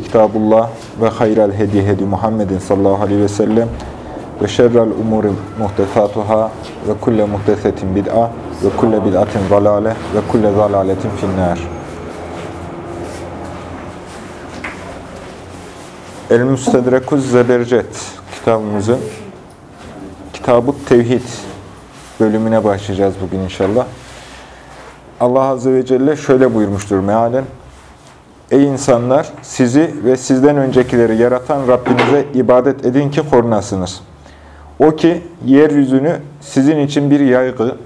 Kitabullah ve hayral hedi hedi Muhammedin sallallahu aleyhi ve sellem ve şerrel umuri muhtesatuhâ ve kulle muhtesetin bid'a ve kulle bid'atin zalale ve kulle zalaletin finnâr. El-Müstedrekuz Zebercet kitabımızın Kitab-ı Tevhid bölümüne başlayacağız bugün inşallah. Allah Azze ve Celle şöyle buyurmuştur mealen. Ey insanlar! Sizi ve sizden öncekileri yaratan Rabbinize ibadet edin ki korunasınız. O ki yeryüzünü sizin için bir yaygı,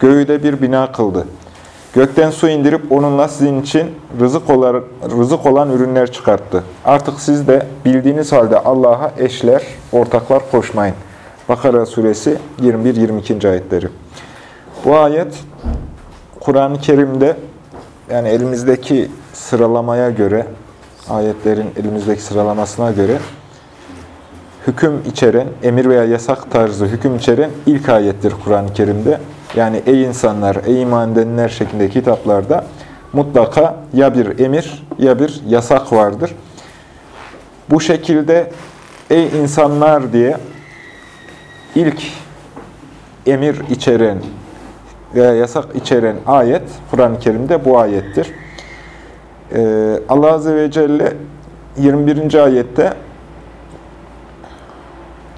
göğü de bir bina kıldı. Gökten su indirip onunla sizin için rızık olan, rızık olan ürünler çıkarttı. Artık siz de bildiğiniz halde Allah'a eşler, ortaklar koşmayın. Bakara suresi 21-22. ayetleri. Bu ayet Kur'an-ı Kerim'de yani elimizdeki sıralamaya göre, ayetlerin elimizdeki sıralamasına göre hüküm içeren, emir veya yasak tarzı hüküm içeren ilk ayettir Kur'an-ı Kerim'de. Yani ey insanlar, ey iman edenler şeklindeki kitaplarda mutlaka ya bir emir ya bir yasak vardır. Bu şekilde ey insanlar diye ilk emir içeren veya yasak içeren ayet Kur'an-ı Kerim'de bu ayettir. Ee, Allah Azze ve Celle 21. ayette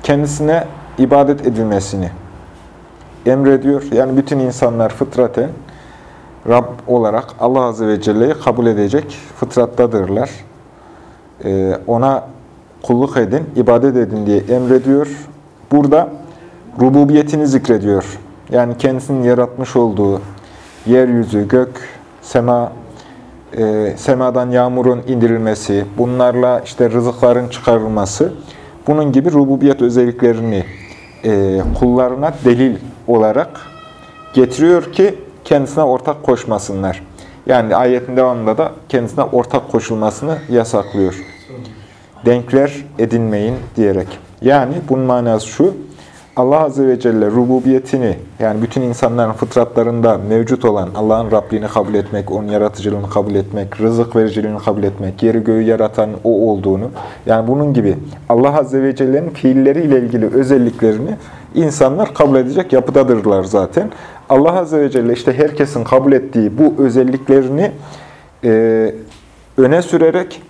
kendisine ibadet edilmesini emrediyor. Yani bütün insanlar fıtraten Rab olarak Allah Azze ve Celle'yi kabul edecek fıtrattadırlar. Ee, ona kulluk edin, ibadet edin diye emrediyor. Burada rububiyetini zikrediyor. Yani kendisinin yaratmış olduğu yeryüzü, gök, sema, e, semadan yağmurun indirilmesi, bunlarla işte rızıkların çıkarılması, bunun gibi rububiyet özelliklerini e, kullarına delil olarak getiriyor ki kendisine ortak koşmasınlar. Yani ayetin devamında da kendisine ortak koşulmasını yasaklıyor. Denkler edinmeyin diyerek. Yani bunun manası şu, Allah Azze ve Celle rububiyetini, yani bütün insanların fıtratlarında mevcut olan Allah'ın Rabliğini kabul etmek, onun yaratıcılığını kabul etmek, rızık vericiliğini kabul etmek, yeri göğü yaratan O olduğunu, yani bunun gibi Allah Azze ve Celle'nin fiilleriyle ilgili özelliklerini insanlar kabul edecek yapıdadırlar zaten. Allah Azze ve Celle işte herkesin kabul ettiği bu özelliklerini e, öne sürerek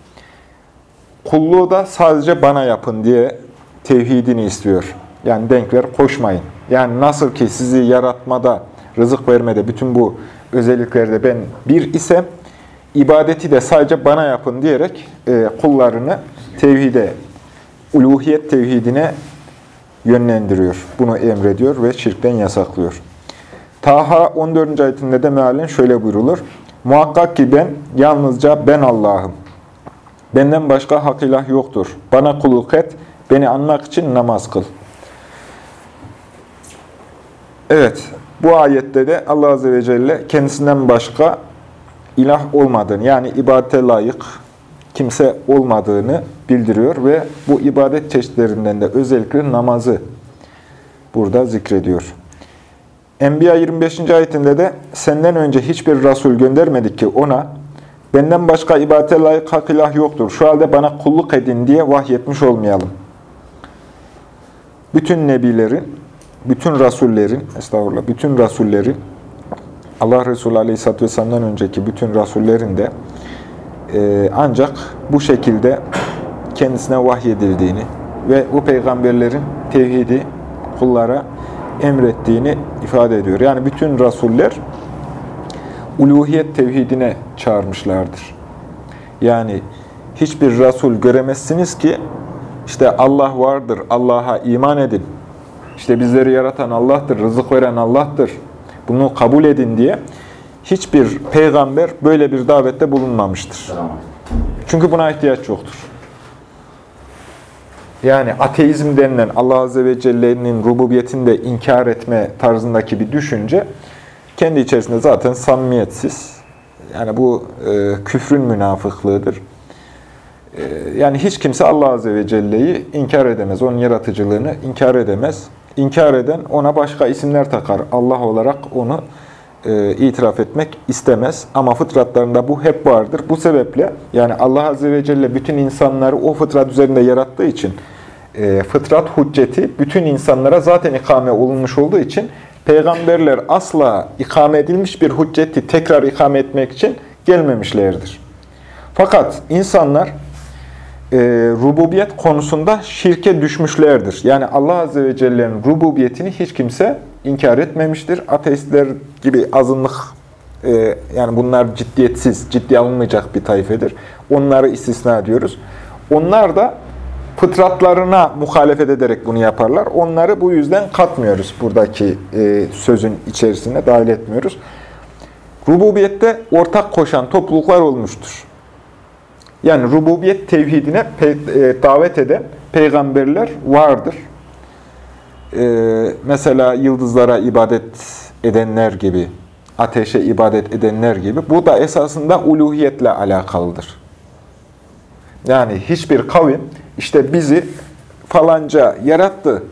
kulluğu da sadece bana yapın diye tevhidini istiyor. Yani denkler koşmayın. Yani nasıl ki sizi yaratmada, rızık vermede, bütün bu özelliklerde ben bir isem, ibadeti de sadece bana yapın diyerek e, kullarını tevhide, uluhiyet tevhidine yönlendiriyor. Bunu emrediyor ve şirkten yasaklıyor. Taha 14. ayetinde de mealen şöyle buyrulur. Muhakkak ki ben, yalnızca ben Allah'ım. Benden başka hak ilah yoktur. Bana kulluk et, beni anmak için namaz kıl. Evet, bu ayette de Allah Azze ve Celle kendisinden başka ilah olmadığını, yani ibadete layık kimse olmadığını bildiriyor ve bu ibadet çeşitlerinden de özellikle namazı burada zikrediyor. Enbiya 25. ayetinde de senden önce hiçbir Resul göndermedik ki ona benden başka ibadete layık hak ilah yoktur. Şu halde bana kulluk edin diye vahyetmiş olmayalım. Bütün nebilerin bütün rasullerin, estağfurullah, bütün rasullerin, Allah Resulü Aleyhisselatü Vesselam'dan önceki bütün rasullerin de e, ancak bu şekilde kendisine vahyedildiğini ve bu peygamberlerin tevhidi kullara emrettiğini ifade ediyor. Yani bütün rasuller uluhiyet tevhidine çağırmışlardır. Yani hiçbir rasul göremezsiniz ki işte Allah vardır, Allah'a iman edin, işte bizleri yaratan Allah'tır, rızık veren Allah'tır. Bunu kabul edin diye hiçbir peygamber böyle bir davette bulunmamıştır. Çünkü buna ihtiyaç yoktur. yani ateizm denilen Allah Azze ve Celle'nin rububiyetini de inkar etme tarzındaki bir düşünce kendi içerisinde zaten samimiyetsiz. Yani bu e, küfrün münafıklığıdır. E, yani hiç kimse Allah Azze ve Celle'yi inkar edemez. Onun yaratıcılığını inkar edemez. İnkar eden ona başka isimler takar. Allah olarak onu e, itiraf etmek istemez. Ama fıtratlarında bu hep vardır. Bu sebeple yani Allah Azze ve Celle bütün insanları o fıtrat üzerinde yarattığı için e, fıtrat hücceti bütün insanlara zaten ikame olunmuş olduğu için peygamberler asla ikame edilmiş bir hücceti tekrar ikame etmek için gelmemişlerdir. Fakat insanlar e, rububiyet konusunda şirke düşmüşlerdir. Yani Allah Azze ve Celle'nin rububiyetini hiç kimse inkar etmemiştir. Ateistler gibi azınlık, e, yani bunlar ciddiyetsiz, ciddi alınmayacak bir tayfedir. Onları istisna ediyoruz. Onlar da fıtratlarına muhalefet ederek bunu yaparlar. Onları bu yüzden katmıyoruz buradaki e, sözün içerisine dahil etmiyoruz. Rububiyette ortak koşan topluluklar olmuştur. Yani rububiyet tevhidine e, davet eden peygamberler vardır. Ee, mesela yıldızlara ibadet edenler gibi, ateşe ibadet edenler gibi. Bu da esasında uluhiyetle alakalıdır. Yani hiçbir kavim işte bizi falanca yarattı.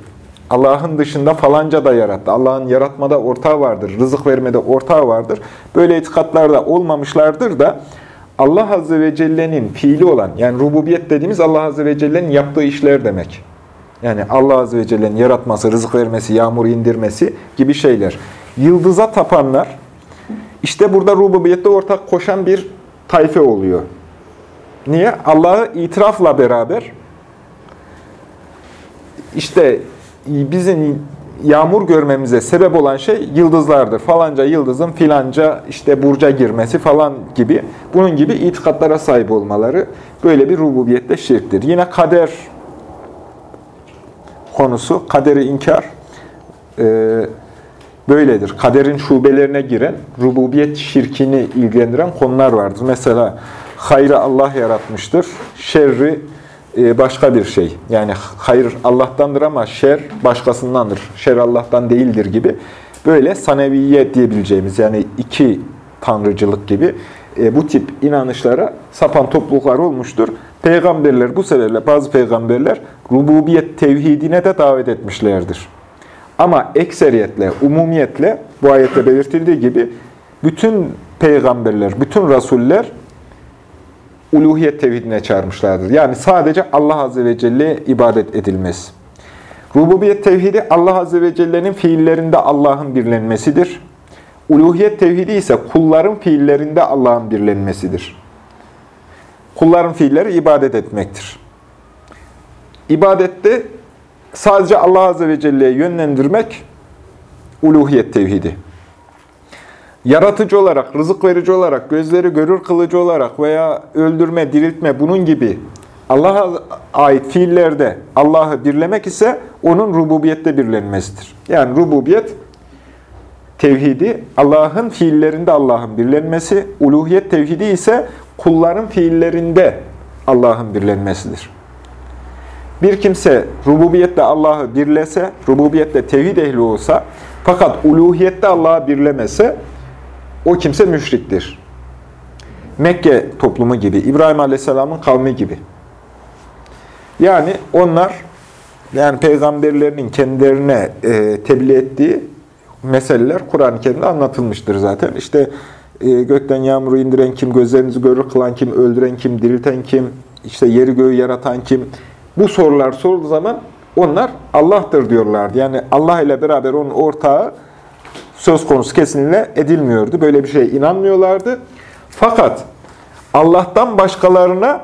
Allah'ın dışında falanca da yarattı. Allah'ın yaratmada ortağı vardır. Rızık vermede ortağı vardır. Böyle itikatlarda olmamışlardır da Allah Azze ve Celle'nin fiili olan, yani rububiyet dediğimiz Allah Azze ve Celle'nin yaptığı işler demek. Yani Allah Azze ve Celle'nin yaratması, rızık vermesi, yağmur indirmesi gibi şeyler. Yıldıza tapanlar, işte burada rububiyette ortak koşan bir tayfe oluyor. Niye? Allah'ı itirafla beraber, işte bizim yağmur görmemize sebep olan şey yıldızlardır. Falanca yıldızın filanca işte burca girmesi falan gibi. Bunun gibi itikatlara sahip olmaları böyle bir rububiyette şirktir. Yine kader konusu, kaderi inkar e, böyledir. Kaderin şubelerine giren, rububiyet şirkini ilgilendiren konular vardır. Mesela hayrı Allah yaratmıştır, şerri başka bir şey. Yani hayır Allah'tandır ama şer başkasındandır. Şer Allah'tan değildir gibi. Böyle saneviye diyebileceğimiz yani iki tanrıcılık gibi e, bu tip inanışlara sapan topluluklar olmuştur. Peygamberler bu sebeple bazı peygamberler rububiyet tevhidine de davet etmişlerdir. Ama ekseriyetle, umumiyetle bu ayette belirtildiği gibi bütün peygamberler, bütün rasuller uluhiyet tevhidine çağırmışlardır. Yani sadece Allah Azze ve Celle ibadet edilmez. Rububiyet tevhidi Allah Azze ve Celle'nin fiillerinde Allah'ın birlenmesidir. Uluhiyet tevhidi ise kulların fiillerinde Allah'ın birlenmesidir. Kulların fiilleri ibadet etmektir. İbadette sadece Allah Azze ve Celle'ye yönlendirmek uluhiyet tevhidi. Yaratıcı olarak, rızık verici olarak, gözleri görür kılıcı olarak veya öldürme, diriltme bunun gibi Allah'a ait fiillerde Allah'ı birlemek ise onun rububiyette birlenmesidir. Yani rububiyet tevhidi Allah'ın fiillerinde Allah'ın birlenmesi, uluhiyet tevhidi ise kulların fiillerinde Allah'ın birlenmesidir. Bir kimse rububiyette Allah'ı birlese, rububiyette tevhid ehli olsa fakat uluhiyette Allah'ı birlemese o kimse müşriktir. Mekke toplumu gibi, İbrahim Aleyhisselam'ın kavmi gibi. Yani onlar, yani peygamberlerinin kendilerine e, tebliğ ettiği meseleler Kur'an-ı Kerim'de anlatılmıştır zaten. İşte e, gökten yağmuru indiren kim, gözlerinizi görür kılan kim, öldüren kim, dirilten kim, işte yeri göğü yaratan kim. Bu sorular sorulduğu zaman onlar Allah'tır diyorlardı. Yani Allah ile beraber onun ortağı söz konusu kesinlikle edilmiyordu. Böyle bir şeye inanmıyorlardı. Fakat Allah'tan başkalarına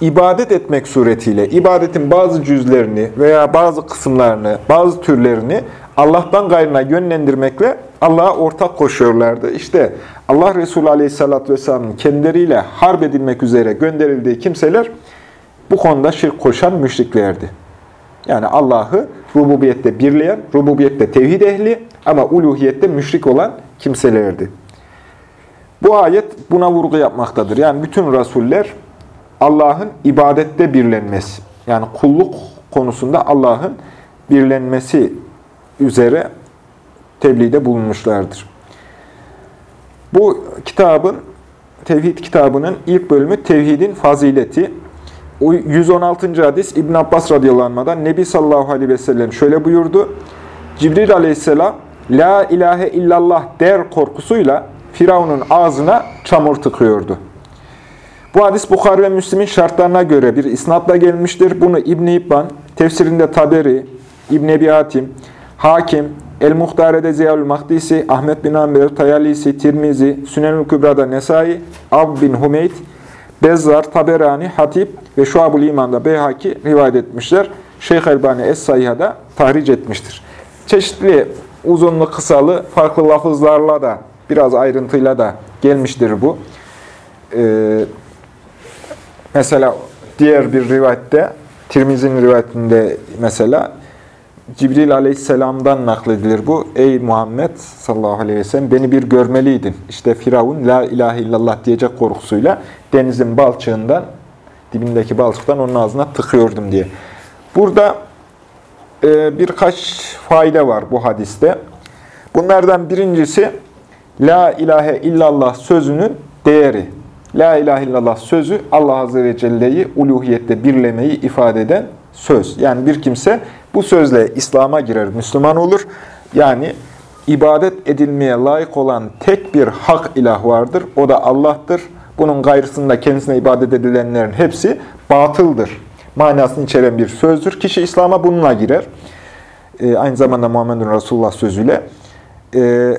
ibadet etmek suretiyle, ibadetin bazı cüzlerini veya bazı kısımlarını, bazı türlerini Allah'tan gayrına yönlendirmekle Allah'a ortak koşuyorlardı. İşte Allah Resulü Aleyhisselatü Vesselam'ın kendileriyle harp edilmek üzere gönderildiği kimseler bu konuda şirk koşan müşriklerdi. Yani Allah'ı rububiyette birleyen, rububiyette tevhid ehli ama uluhiyette müşrik olan kimselerdi. Bu ayet buna vurgu yapmaktadır. Yani bütün rasuller Allah'ın ibadette birlenmesi, Yani kulluk konusunda Allah'ın birlenmesi üzere tebliğde bulunmuşlardır. Bu kitabın, Tevhid kitabının ilk bölümü Tevhidin Fazileti. O 116. hadis İbn Abbas radıyallahu Nebi sallallahu aleyhi ve sellem şöyle buyurdu. Cibril aleyhisselam La ilahe illallah der korkusuyla Firavun'un ağzına çamur tıkıyordu. Bu hadis Bukhari ve Müslim'in şartlarına göre bir isnatla gelmiştir. Bunu İbn-i İbban, tefsirinde Taberi, İbn Ebi Hatim, Hakim, El-Muhtare'de Ziyalül Mahdisi, Ahmet bin Amber, Tayalisi, Tirmizi, Sünenül Kübra'da Nesai, Ab bin Humeyt, Bezzar, Taberani, Hatip ve Şuab-ül İman'da Beyhaki rivayet etmişler. Şeyh Elbani Es-Sayha'da tahric etmiştir. Çeşitli uzunlu kısalı farklı lafızlarla da biraz ayrıntıyla da gelmiştir bu. Ee, mesela diğer bir rivayette, Tirmizi'nin rivayetinde mesela Cibril aleyhisselamdan nakledilir bu. Ey Muhammed sallallahu aleyhi ve sellem beni bir görmeliydin. İşte Firavun la ilahe illallah diyecek korkusuyla denizin balçığından, dibindeki balçıktan onun ağzına tıkıyordum diye. Burada e, birkaç fayda var bu hadiste. Bunlardan birincisi la ilahe illallah sözünün değeri. La ilahe illallah sözü Allah Azze ve Celle'yi uluhiyette birlemeyi ifade eden söz. Yani bir kimse bu sözle İslam'a girer, Müslüman olur. Yani ibadet edilmeye layık olan tek bir hak ilah vardır. O da Allah'tır. Bunun gayrısında kendisine ibadet edilenlerin hepsi batıldır. Manasını içeren bir sözdür. Kişi İslam'a bununla girer. Ee, aynı zamanda Muhammedun Resulullah sözüyle. Ee,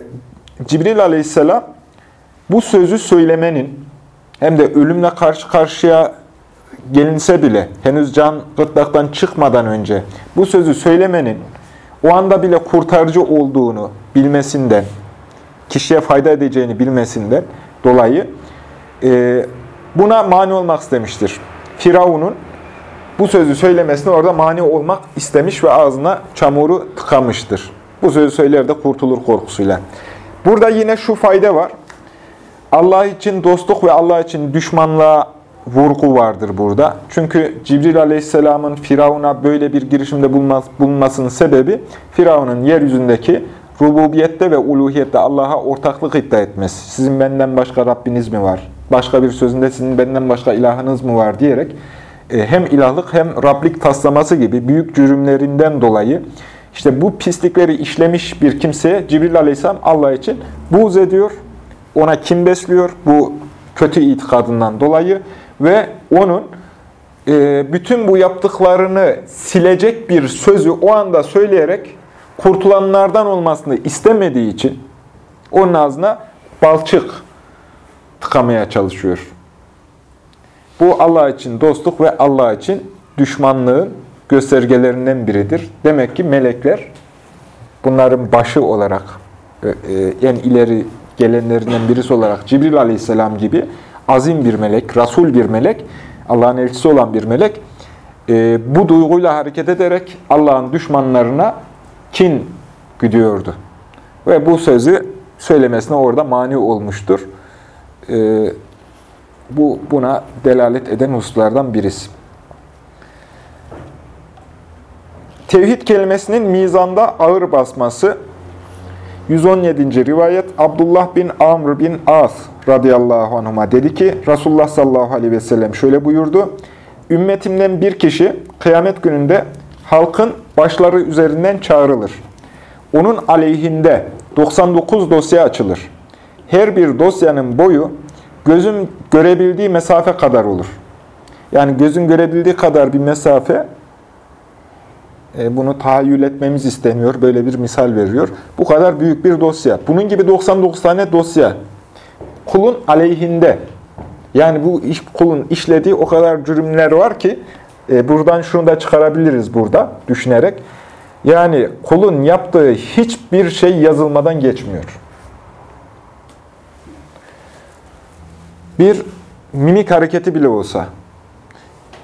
Cibril aleyhisselam bu sözü söylemenin hem de ölümle karşı karşıya gelinse bile henüz can gırtlaktan çıkmadan önce bu sözü söylemenin o anda bile kurtarıcı olduğunu bilmesinden, kişiye fayda edeceğini bilmesinden dolayı e, buna mani olmak istemiştir. Firavun'un bu sözü söylemesine orada mani olmak istemiş ve ağzına çamuru tıkamıştır. Bu sözü söyler de kurtulur korkusuyla. Burada yine şu fayda var. Allah için dostluk ve Allah için düşmanlığa vurgu vardır burada. Çünkü Cibril Aleyhisselam'ın Firavun'a böyle bir girişimde bulunmasının sebebi Firavun'un yeryüzündeki rububiyette ve uluhiyette Allah'a ortaklık iddia etmesi. Sizin benden başka Rabbiniz mi var? Başka bir sözünde sizin benden başka ilahınız mı var diyerek e, hem ilahlık hem Rablik taslaması gibi büyük cürümlerinden dolayı işte bu pislikleri işlemiş bir kimseye Cibril Aleyhisselam Allah için buğz ediyor. Ona kim besliyor bu kötü itikadından dolayı ve onun e, bütün bu yaptıklarını silecek bir sözü o anda söyleyerek kurtulanlardan olmasını istemediği için onun ağzına balçık tıkamaya çalışıyor. Bu Allah için dostluk ve Allah için düşmanlığın göstergelerinden biridir. Demek ki melekler bunların başı olarak, e, e, en ileri gelenlerinden birisi olarak Cibril aleyhisselam gibi azim bir melek, rasul bir melek, Allah'ın elçisi olan bir melek, e, bu duyguyla hareket ederek Allah'ın düşmanlarına kin güdüyordu. Ve bu sözü söylemesine orada mani olmuştur. E, bu buna delalet eden hususlardan birisi. Tevhid kelimesinin mizanda ağır basması 117. rivayet Abdullah bin Amr bin As radıyallahu anhuma dedi ki Resulullah sallallahu aleyhi ve sellem şöyle buyurdu. Ümmetimden bir kişi kıyamet gününde halkın başları üzerinden çağrılır. Onun aleyhinde 99 dosya açılır. Her bir dosyanın boyu gözün görebildiği mesafe kadar olur. Yani gözün görebildiği kadar bir mesafe e, bunu tahayyül etmemiz isteniyor. Böyle bir misal veriyor. Bu kadar büyük bir dosya. Bunun gibi 99 tane dosya. Kulun aleyhinde. Yani bu iş, kulun işlediği o kadar cürümler var ki e, buradan şunu da çıkarabiliriz burada düşünerek. Yani kulun yaptığı hiçbir şey yazılmadan geçmiyor. Bir mimik hareketi bile olsa,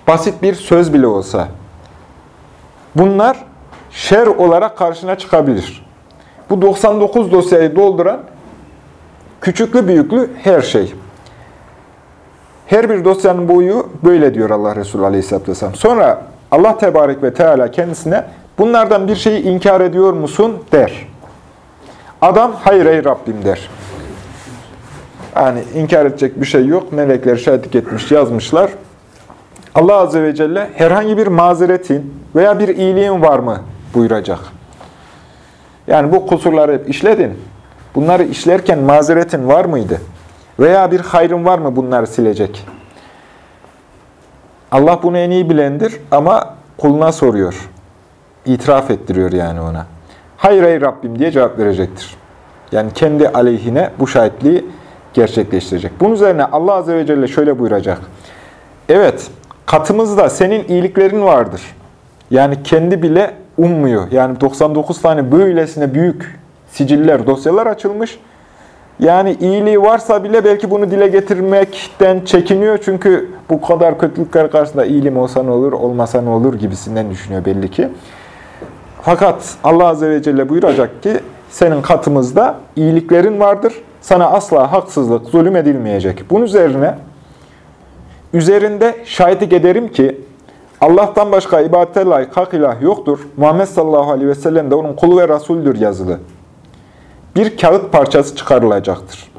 basit bir söz bile olsa, Bunlar şer olarak karşına çıkabilir. Bu 99 dosyayı dolduran küçüklü büyüklü her şey. Her bir dosyanın boyu böyle diyor Allah Resulü Aleyhisselatü Vesselam. Sonra Allah Tebarek ve Teala kendisine bunlardan bir şeyi inkar ediyor musun der. Adam hayır ey Rabbim der. Yani inkar edecek bir şey yok. Melekler şahitlik etmiş, yazmışlar. Allah Azze ve Celle herhangi bir mazeretin veya bir iyiliğin var mı buyuracak. Yani bu kusurları hep işledin. Bunları işlerken mazeretin var mıydı? Veya bir hayrın var mı bunları silecek? Allah bunu en iyi bilendir ama kuluna soruyor. İtiraf ettiriyor yani ona. Hayır ey Rabbim diye cevap verecektir. Yani kendi aleyhine bu şahitliği gerçekleştirecek. Bunun üzerine Allah Azze ve Celle şöyle buyuracak. Evet, katımızda senin iyiliklerin vardır. Yani kendi bile ummuyor. Yani 99 tane böylesine büyük siciller, dosyalar açılmış. Yani iyiliği varsa bile belki bunu dile getirmekten çekiniyor. Çünkü bu kadar kötülükler karşısında iyiliğim olsa ne olur, olmasa ne olur gibisinden düşünüyor belli ki. Fakat Allah Azze ve Celle buyuracak ki senin katımızda iyiliklerin vardır. Sana asla haksızlık, zulüm edilmeyecek. Bunun üzerine üzerinde şahitlik ederim ki Allah'tan başka ibadete layık hak ilah yoktur. Muhammed sallallahu aleyhi ve sellem de onun kulu ve rasuldür yazılı. Bir kağıt parçası çıkarılacaktır.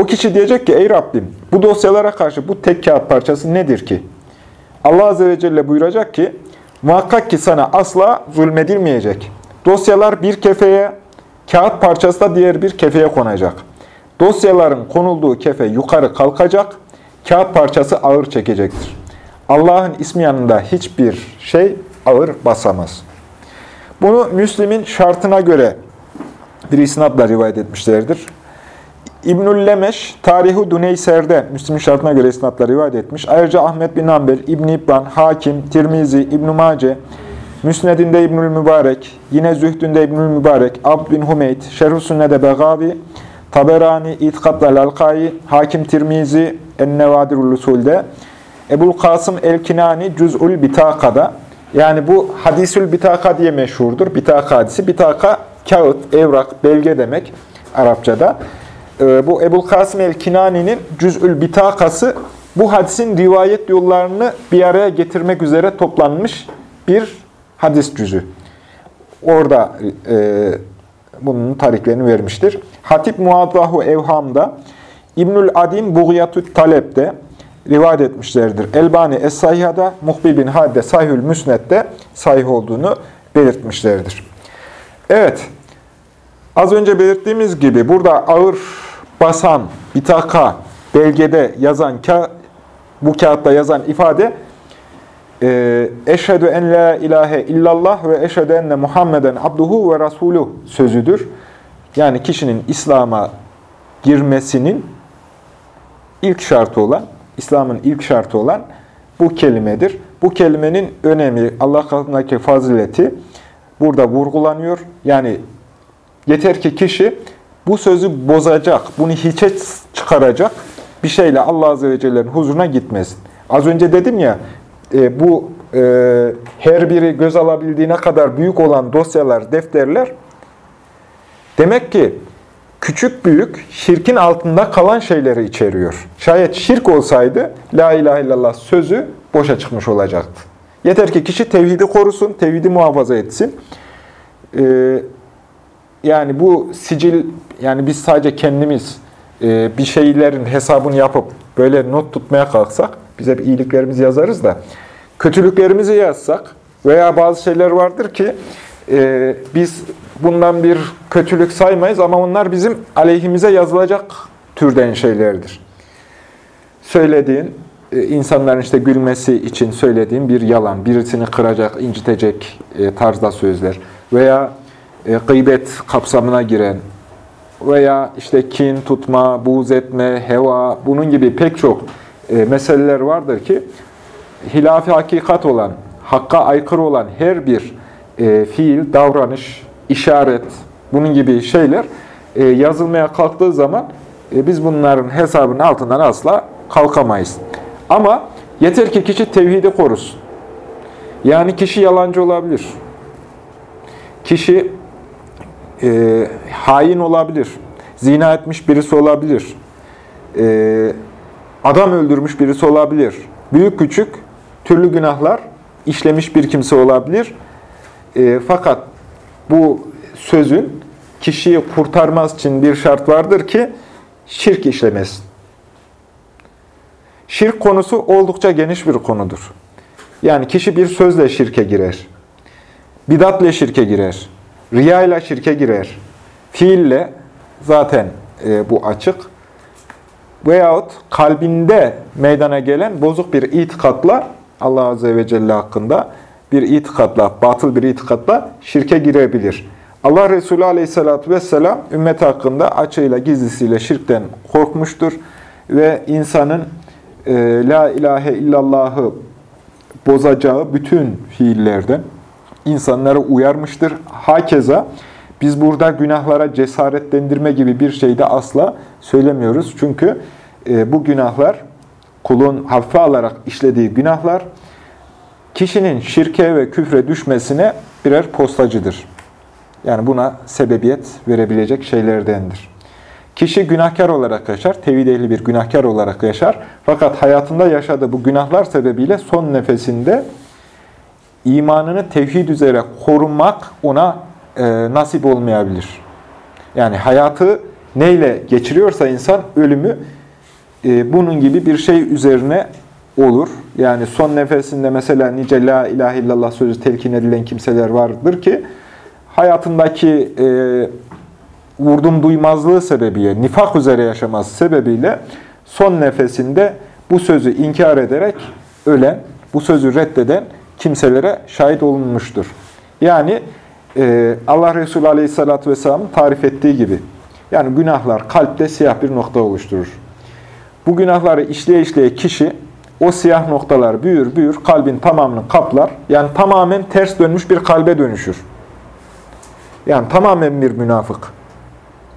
O kişi diyecek ki ey Rabbim bu dosyalara karşı bu tek kağıt parçası nedir ki? Allah Azze ve Celle buyuracak ki muhakkak ki sana asla zulmedilmeyecek. Dosyalar bir kefeye, kağıt parçası da diğer bir kefeye konacak. Dosyaların konulduğu kefe yukarı kalkacak, kağıt parçası ağır çekecektir. Allah'ın ismi yanında hiçbir şey ağır basamaz. Bunu Müslim'in şartına göre bir isnatla rivayet etmişlerdir. İbnül Lemeş, Tarihu Duneyser'de Müslim'in şartına göre isnatla rivayet etmiş. Ayrıca Ahmet bin Ambel, İbn İbban, Hakim, Tirmizi, İbn Mace, Müsned'inde İbnül Mübarek, yine Zühdünde İbnül Mübarek, Abd bin Hümeyt, Şerh-ü Sünne'de Begavi, Taberani, İtikad'la Lalkai, Hakim Tirmizi, En-Nevadirul Usul'de, Ebul Kasım El-Kinani Cüz'ül Bitaka'da, yani bu hadisül bitaka diye meşhurdur. Bitaka hadisi. Bitaka kağıt, evrak, belge demek Arapçada. Ee, bu Ebul Kasım el-Kinani'nin Cüz'ül Bitakası bu hadisin rivayet yollarını bir araya getirmek üzere toplanmış bir hadis cüzü. Orada e, bunun tarihlerini vermiştir. Hatip Muaddahu Evham'da, İbnül Adim Buğyatü Talep'te rivayet etmişlerdir. Elbani Es-Sahiha'da, Muhbil bin Hadde Sahihül Müsnet'te sahih olduğunu belirtmişlerdir. Evet, az önce belirttiğimiz gibi burada ağır basan, bitaka, belgede yazan, bu kağıtta yazan ifade eşhedü en la ilahe illallah ve eşhedü enne Muhammeden abduhu ve rasuluh sözüdür. Yani kişinin İslam'a girmesinin ilk şartı olan, İslam'ın ilk şartı olan bu kelimedir. Bu kelimenin önemi, Allah katındaki fazileti burada vurgulanıyor. Yani yeter ki kişi bu sözü bozacak, bunu hiçe çıkaracak bir şeyle Allah Azze ve Celle'nin huzuruna gitmesin. Az önce dedim ya, e, bu e, her biri göz alabildiğine kadar büyük olan dosyalar, defterler, demek ki küçük büyük şirkin altında kalan şeyleri içeriyor. Şayet şirk olsaydı, La ilahe illallah sözü boşa çıkmış olacaktı. Yeter ki kişi tevhidi korusun, tevhidi muhafaza etsin. Ee, yani bu sicil, yani biz sadece kendimiz e, bir şeylerin hesabını yapıp böyle not tutmaya kalksak, bize hep iyiliklerimizi yazarız da, kötülüklerimizi yazsak veya bazı şeyler vardır ki e, biz bundan bir kötülük saymayız ama onlar bizim aleyhimize yazılacak türden şeylerdir. Söylediğin, e, insanların işte gülmesi için söylediğin bir yalan, birisini kıracak, incitecek e, tarzda sözler veya e, gıybet kapsamına giren veya işte kin tutma, buğz etme, heva, bunun gibi pek çok e, meseleler vardır ki hilafi hakikat olan, hakka aykırı olan her bir e, fiil, davranış, işaret, bunun gibi şeyler e, yazılmaya kalktığı zaman e, biz bunların hesabının altından asla kalkamayız. Ama yeter ki kişi tevhidi korusun. Yani kişi yalancı olabilir. Kişi e, hain olabilir. Zina etmiş birisi olabilir. E, adam öldürmüş birisi olabilir. Büyük küçük türlü günahlar işlemiş bir kimse olabilir. E, fakat bu sözün kişiyi kurtarmaz için bir şart vardır ki şirk işlemesin. Şirk konusu oldukça geniş bir konudur. Yani kişi bir sözle şirke girer. Bidatle şirke girer. Riya şirke girer. Fiille zaten e, bu açık. Veyahut kalbinde meydana gelen bozuk bir itikatla Allah Azze ve Celle hakkında bir itikatla, batıl bir itikatla şirke girebilir. Allah Resulü Aleyhisselatü Vesselam ümmet hakkında açığıyla gizlisiyle şirkten korkmuştur ve insanın e, La ilahe illallahı bozacağı bütün fiillerden insanları uyarmıştır. Hakeza biz burada günahlara cesaretlendirme gibi bir şey de asla söylemiyoruz. Çünkü e, bu günahlar kulun hafife alarak işlediği günahlar kişinin şirke ve küfre düşmesine birer postacıdır. Yani buna sebebiyet verebilecek şeylerdendir. Kişi günahkar olarak yaşar, tevhid ehli bir günahkar olarak yaşar. Fakat hayatında yaşadığı bu günahlar sebebiyle son nefesinde imanını tevhid üzere korumak ona e, nasip olmayabilir. Yani hayatı neyle geçiriyorsa insan ölümü e, bunun gibi bir şey üzerine olur. Yani son nefesinde mesela nice la ilahe illallah sözü telkin edilen kimseler vardır ki hayatındaki e, vurdum duymazlığı sebebiyle, nifak üzere yaşaması sebebiyle son nefesinde bu sözü inkar ederek ölen, bu sözü reddeden kimselere şahit olunmuştur. Yani e, Allah Resulü Aleyhisselatü Vesselam'ın tarif ettiği gibi, yani günahlar kalpte siyah bir nokta oluşturur. Bu günahları işleye işleye kişi o siyah noktalar büyür büyür, kalbin tamamını kaplar. Yani tamamen ters dönmüş bir kalbe dönüşür. Yani tamamen bir münafık.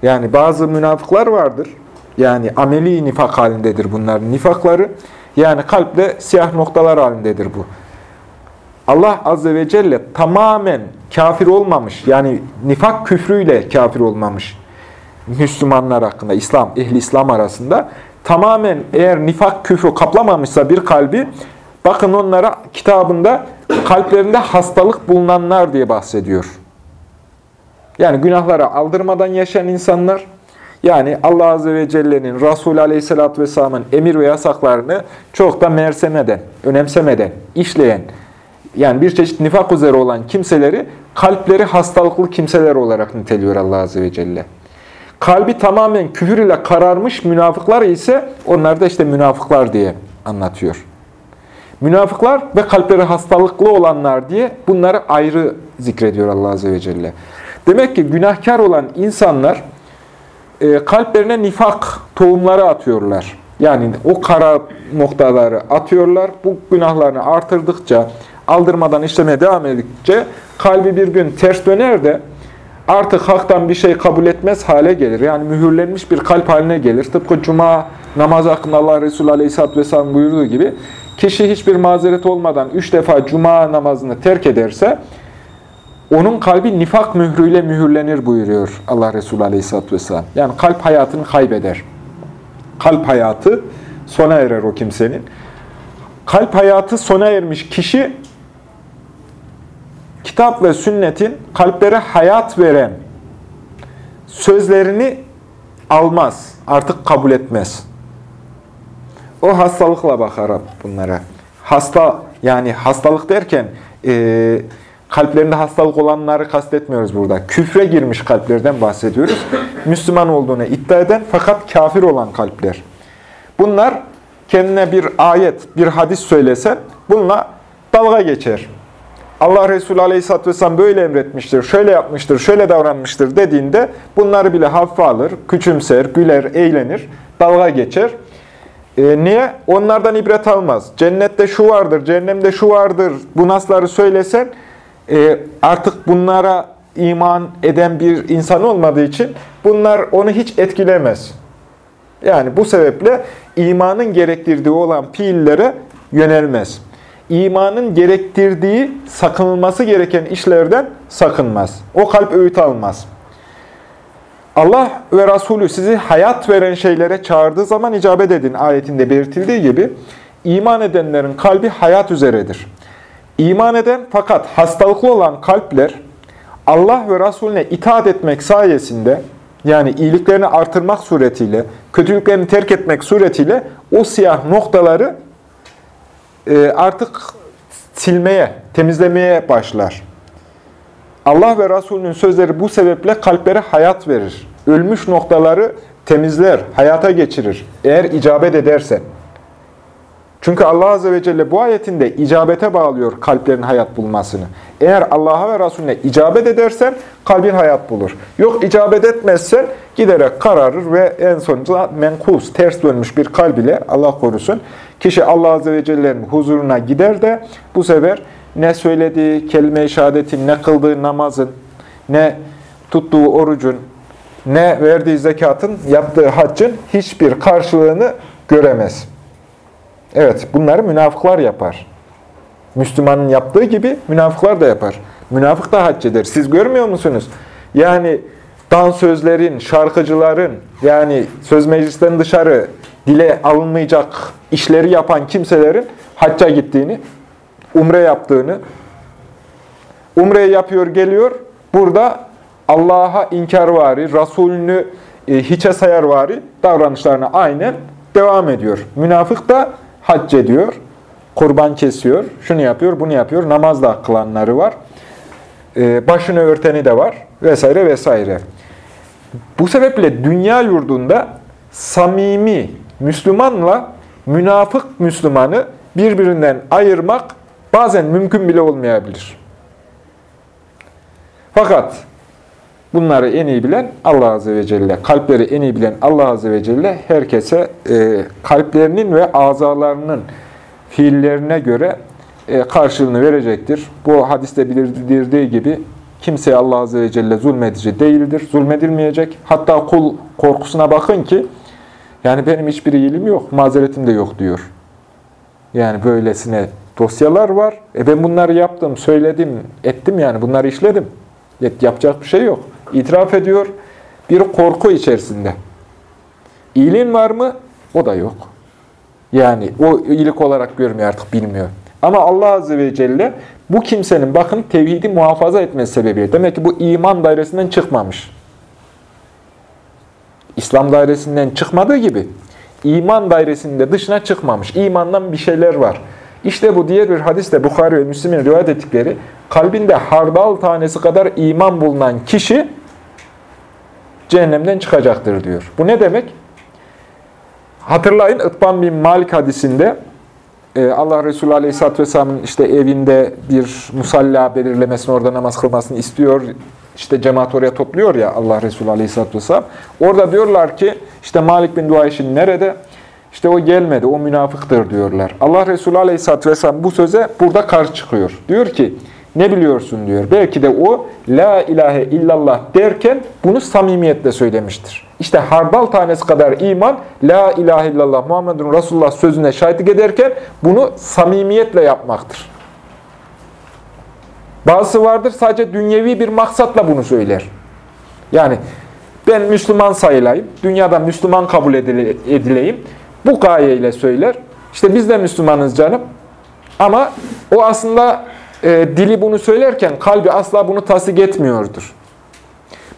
Yani bazı münafıklar vardır. Yani ameli nifak halindedir bunların nifakları. Yani kalple siyah noktalar halindedir bu. Allah Azze ve Celle tamamen kafir olmamış, yani nifak küfrüyle kafir olmamış Müslümanlar hakkında, İslam, ehli İslam arasında tamamen eğer nifak küfrü kaplamamışsa bir kalbi, bakın onlara kitabında kalplerinde hastalık bulunanlar diye bahsediyor. Yani günahlara aldırmadan yaşayan insanlar, yani Allah Azze ve Celle'nin, Resulü Aleyhisselatü Vesselam'ın emir ve yasaklarını çok da mersemeden, önemsemeden, işleyen, yani bir çeşit nifak üzere olan kimseleri kalpleri hastalıklı kimseler olarak niteliyor Allah Azze ve Celle. Kalbi tamamen küfür ile kararmış münafıklar ise onlar da işte münafıklar diye anlatıyor. Münafıklar ve kalpleri hastalıklı olanlar diye bunları ayrı zikrediyor Allah Azze ve Celle. Demek ki günahkar olan insanlar e, kalplerine nifak tohumları atıyorlar. Yani o kara noktaları atıyorlar. Bu günahlarını artırdıkça, aldırmadan işlemeye devam edildikçe kalbi bir gün ters döner de artık haktan bir şey kabul etmez hale gelir. Yani mühürlenmiş bir kalp haline gelir. Tıpkı cuma namazı hakkında Allah Resulü Aleyhisselatü Vesselam buyurduğu gibi kişi hiçbir mazeret olmadan üç defa cuma namazını terk ederse onun kalbi nifak mührüyle mühürlenir buyuruyor Allah Resulü Aleyhisselatü Vesselam. Yani kalp hayatını kaybeder. Kalp hayatı sona erer o kimsenin. Kalp hayatı sona ermiş kişi kitap ve sünnetin kalplere hayat veren sözlerini almaz, artık kabul etmez. O hastalıkla bakar bunlara. Hasta, yani hastalık derken e, kalplerinde hastalık olanları kastetmiyoruz burada. Küfre girmiş kalplerden bahsediyoruz. Müslüman olduğunu iddia eden fakat kafir olan kalpler. Bunlar kendine bir ayet, bir hadis söylesen bununla dalga geçer. Allah Resulü Aleyhisselatü Vesselam böyle emretmiştir, şöyle yapmıştır, şöyle davranmıştır dediğinde bunları bile hafife alır, küçümser, güler, eğlenir, dalga geçer. E, niye? Onlardan ibret almaz. Cennette şu vardır, cehennemde şu vardır, bu nasları söylesen e, artık bunlara iman eden bir insan olmadığı için bunlar onu hiç etkilemez. Yani bu sebeple imanın gerektirdiği olan fiillere yönelmez imanın gerektirdiği, sakınılması gereken işlerden sakınmaz. O kalp öğüt almaz. Allah ve Resulü sizi hayat veren şeylere çağırdığı zaman icabet edin ayetinde belirtildiği gibi iman edenlerin kalbi hayat üzeredir. İman eden fakat hastalıklı olan kalpler Allah ve Resulüne itaat etmek sayesinde yani iyiliklerini artırmak suretiyle, kötülüklerini terk etmek suretiyle o siyah noktaları artık silmeye, temizlemeye başlar. Allah ve Resulünün sözleri bu sebeple kalplere hayat verir. Ölmüş noktaları temizler, hayata geçirir. Eğer icabet edersen. Çünkü Allah Azze ve Celle bu ayetinde icabete bağlıyor kalplerin hayat bulmasını. Eğer Allah'a ve Resulüne icabet edersen kalbin hayat bulur. Yok icabet etmezsen giderek kararır ve en sonunda menkus, ters dönmüş bir kalb ile Allah korusun. Kişi Allah Azze ve Celle'nin huzuruna gider de bu sefer ne söylediği kelime-i şehadetin, ne kıldığı namazın, ne tuttuğu orucun, ne verdiği zekatın, yaptığı haccın hiçbir karşılığını göremez. Evet, bunları münafıklar yapar. Müslümanın yaptığı gibi münafıklar da yapar. Münafık da hac eder. Siz görmüyor musunuz? Yani dansözlerin, şarkıcıların, yani söz meclisten dışarı dile alınmayacak işleri yapan kimselerin hacca gittiğini, umre yaptığını, umre yapıyor geliyor, burada Allah'a inkar vari, Resulünü e, hiçe sayar vari davranışlarına aynen devam ediyor. Münafık da hac ediyor, kurban kesiyor, şunu yapıyor, bunu yapıyor, namaz da kılanları var, e, başını örteni de var vesaire vesaire. Bu sebeple dünya yurdunda samimi Müslümanla münafık Müslümanı birbirinden ayırmak bazen mümkün bile olmayabilir. Fakat bunları en iyi bilen Allah Azze ve Celle, kalpleri en iyi bilen Allah Azze ve Celle herkese e, kalplerinin ve azalarının fiillerine göre e, karşılığını verecektir. Bu hadiste bildirdiği gibi kimseye Allah Azze ve Celle zulmedici değildir, zulmedilmeyecek. Hatta kul korkusuna bakın ki, yani benim hiçbir iyilim yok, mazeretim de yok diyor. Yani böylesine dosyalar var. E ben bunları yaptım, söyledim, ettim yani bunları işledim. Yapacak bir şey yok. İtiraf ediyor. Bir korku içerisinde. İyiliğin var mı? O da yok. Yani o iyilik olarak görmüyor artık bilmiyor. Ama Allah Azze ve Celle bu kimsenin bakın tevhidi muhafaza etmesi sebebiyle. Demek ki bu iman dairesinden çıkmamış. İslam dairesinden çıkmadığı gibi iman dairesinde dışına çıkmamış. İmandan bir şeyler var. İşte bu diğer bir hadiste Bukhari ve Müslim'in rivayet ettikleri kalbinde hardal tanesi kadar iman bulunan kişi cehennemden çıkacaktır diyor. Bu ne demek? Hatırlayın İtban bin Malik hadisinde e, Allah Resulü Aleyhisselatü Vesselam'ın işte evinde bir musalla belirlemesini, orada namaz kılmasını istiyor. İşte cemaat oraya topluyor ya Allah Resulü Aleyhisselatü Vesselam. Orada diyorlar ki işte Malik bin Duayşin nerede? İşte o gelmedi, o münafıktır diyorlar. Allah Resulü Aleyhisselatü Vesselam bu söze burada karşı çıkıyor. Diyor ki, ne biliyorsun diyor. Belki de o La ilahe illallah derken bunu samimiyetle söylemiştir. İşte hardal tanesi kadar iman La ilahe illallah Muhammedun Resulullah sözüne şahitlik ederken bunu samimiyetle yapmaktır. Bazısı vardır sadece dünyevi bir maksatla bunu söyler. Yani ben Müslüman sayılayım, dünyada Müslüman kabul edileyim. Bu gayeyle söyler. İşte biz de Müslümanız canım. Ama o aslında e, dili bunu söylerken kalbi asla bunu tasdik etmiyordur.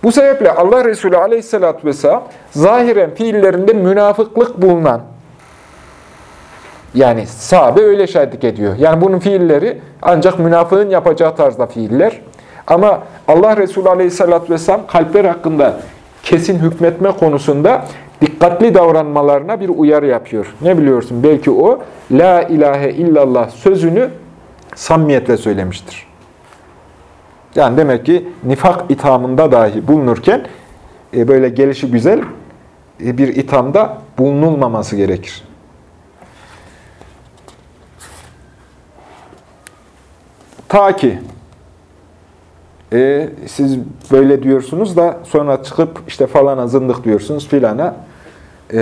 Bu sebeple Allah Resulü aleyhissalatü vesselam zahiren fiillerinde münafıklık bulunan, yani sahabe öyle şahitlik ediyor. Yani bunun fiilleri ancak münafığın yapacağı tarzda fiiller. Ama Allah Resulü aleyhissalatü vesselam kalpler hakkında kesin hükmetme konusunda dikkatli davranmalarına bir uyarı yapıyor. Ne biliyorsun? Belki o La ilahe illallah sözünü samimiyetle söylemiştir. Yani demek ki nifak ithamında dahi bulunurken e, böyle gelişi güzel e, bir ithamda bulunulmaması gerekir. Ta ki e, siz böyle diyorsunuz da sonra çıkıp işte falana zındık diyorsunuz filana e,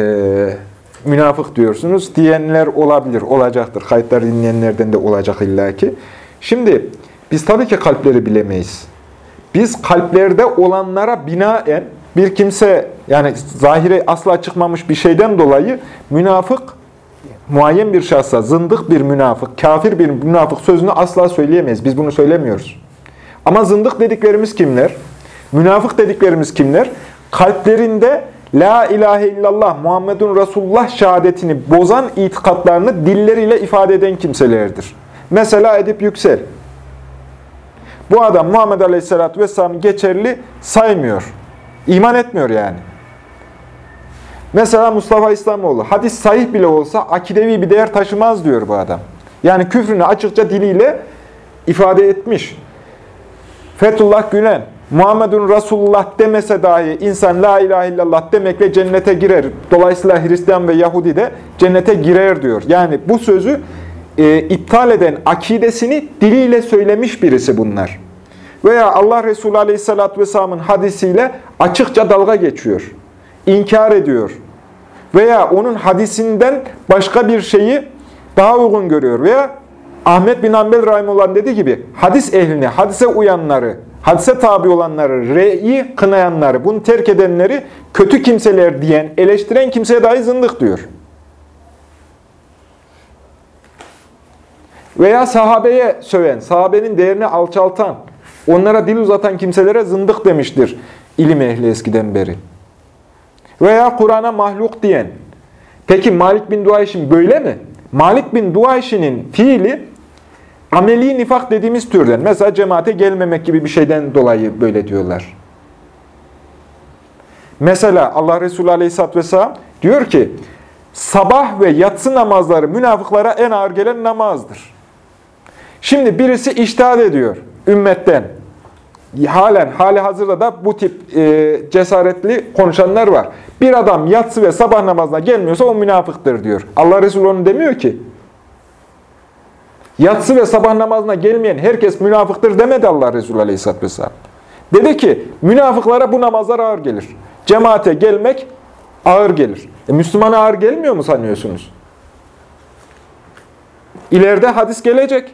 münafık diyorsunuz diyenler olabilir, olacaktır. Kayıtları dinleyenlerden de olacak illaki. Şimdi biz tabii ki kalpleri bilemeyiz. Biz kalplerde olanlara binaen bir kimse yani zahire asla çıkmamış bir şeyden dolayı münafık muayyen bir şahsa zındık bir münafık, kafir bir münafık sözünü asla söyleyemeyiz. Biz bunu söylemiyoruz. Ama zındık dediklerimiz kimler? Münafık dediklerimiz kimler? Kalplerinde La ilahe illallah Muhammedun Resulullah şehadetini bozan itikatlarını dilleriyle ifade eden kimselerdir. Mesela Edip Yüksel. Bu adam Muhammed Aleyhisselatü Vesselam'ı geçerli saymıyor. İman etmiyor yani. Mesela Mustafa İslamoğlu, hadis sahih bile olsa akidevi bir değer taşımaz diyor bu adam. Yani küfrünü açıkça diliyle ifade etmiş. Fethullah Gülen, Muhammedun Resulullah demese dahi insan la ilahe illallah demekle cennete girer. Dolayısıyla Hristiyan ve Yahudi de cennete girer diyor. Yani bu sözü e, iptal eden akidesini diliyle söylemiş birisi bunlar. Veya Allah Resulü Aleyhisselatü Vesselam'ın hadisiyle açıkça dalga geçiyor. İnkar ediyor. Veya onun hadisinden başka bir şeyi daha uygun görüyor. Veya Ahmet bin Ambel Rahimullah dediği gibi hadis ehlini, hadise uyanları, hadise tabi olanları, re'yi kınayanları, bunu terk edenleri kötü kimseler diyen, eleştiren kimseye dahi zındık diyor. Veya sahabeye söven, sahabenin değerini alçaltan, onlara dil uzatan kimselere zındık demiştir ilim ehli eskiden beri. Veya Kur'an'a mahluk diyen. Peki Malik bin Duayşin böyle mi? Malik bin Duayşin'in fiili ameli nifak dediğimiz türden. Mesela cemaate gelmemek gibi bir şeyden dolayı böyle diyorlar. Mesela Allah Resulü Aleyhisselatü Vesselam diyor ki, sabah ve yatsı namazları münafıklara en ağır gelen namazdır. Şimdi birisi iştihad ediyor ümmetten. Halen, hali hazırda da bu tip e, cesaretli konuşanlar var. Bir adam yatsı ve sabah namazına gelmiyorsa o münafıktır diyor. Allah Resulü onu demiyor ki. Yatsı ve sabah namazına gelmeyen herkes münafıktır demedi Allah Resulü Aleyhisselatü Vesselam. Dedi ki münafıklara bu namazlar ağır gelir. Cemaate gelmek ağır gelir. E, Müslümana ağır gelmiyor mu sanıyorsunuz? İleride hadis gelecek.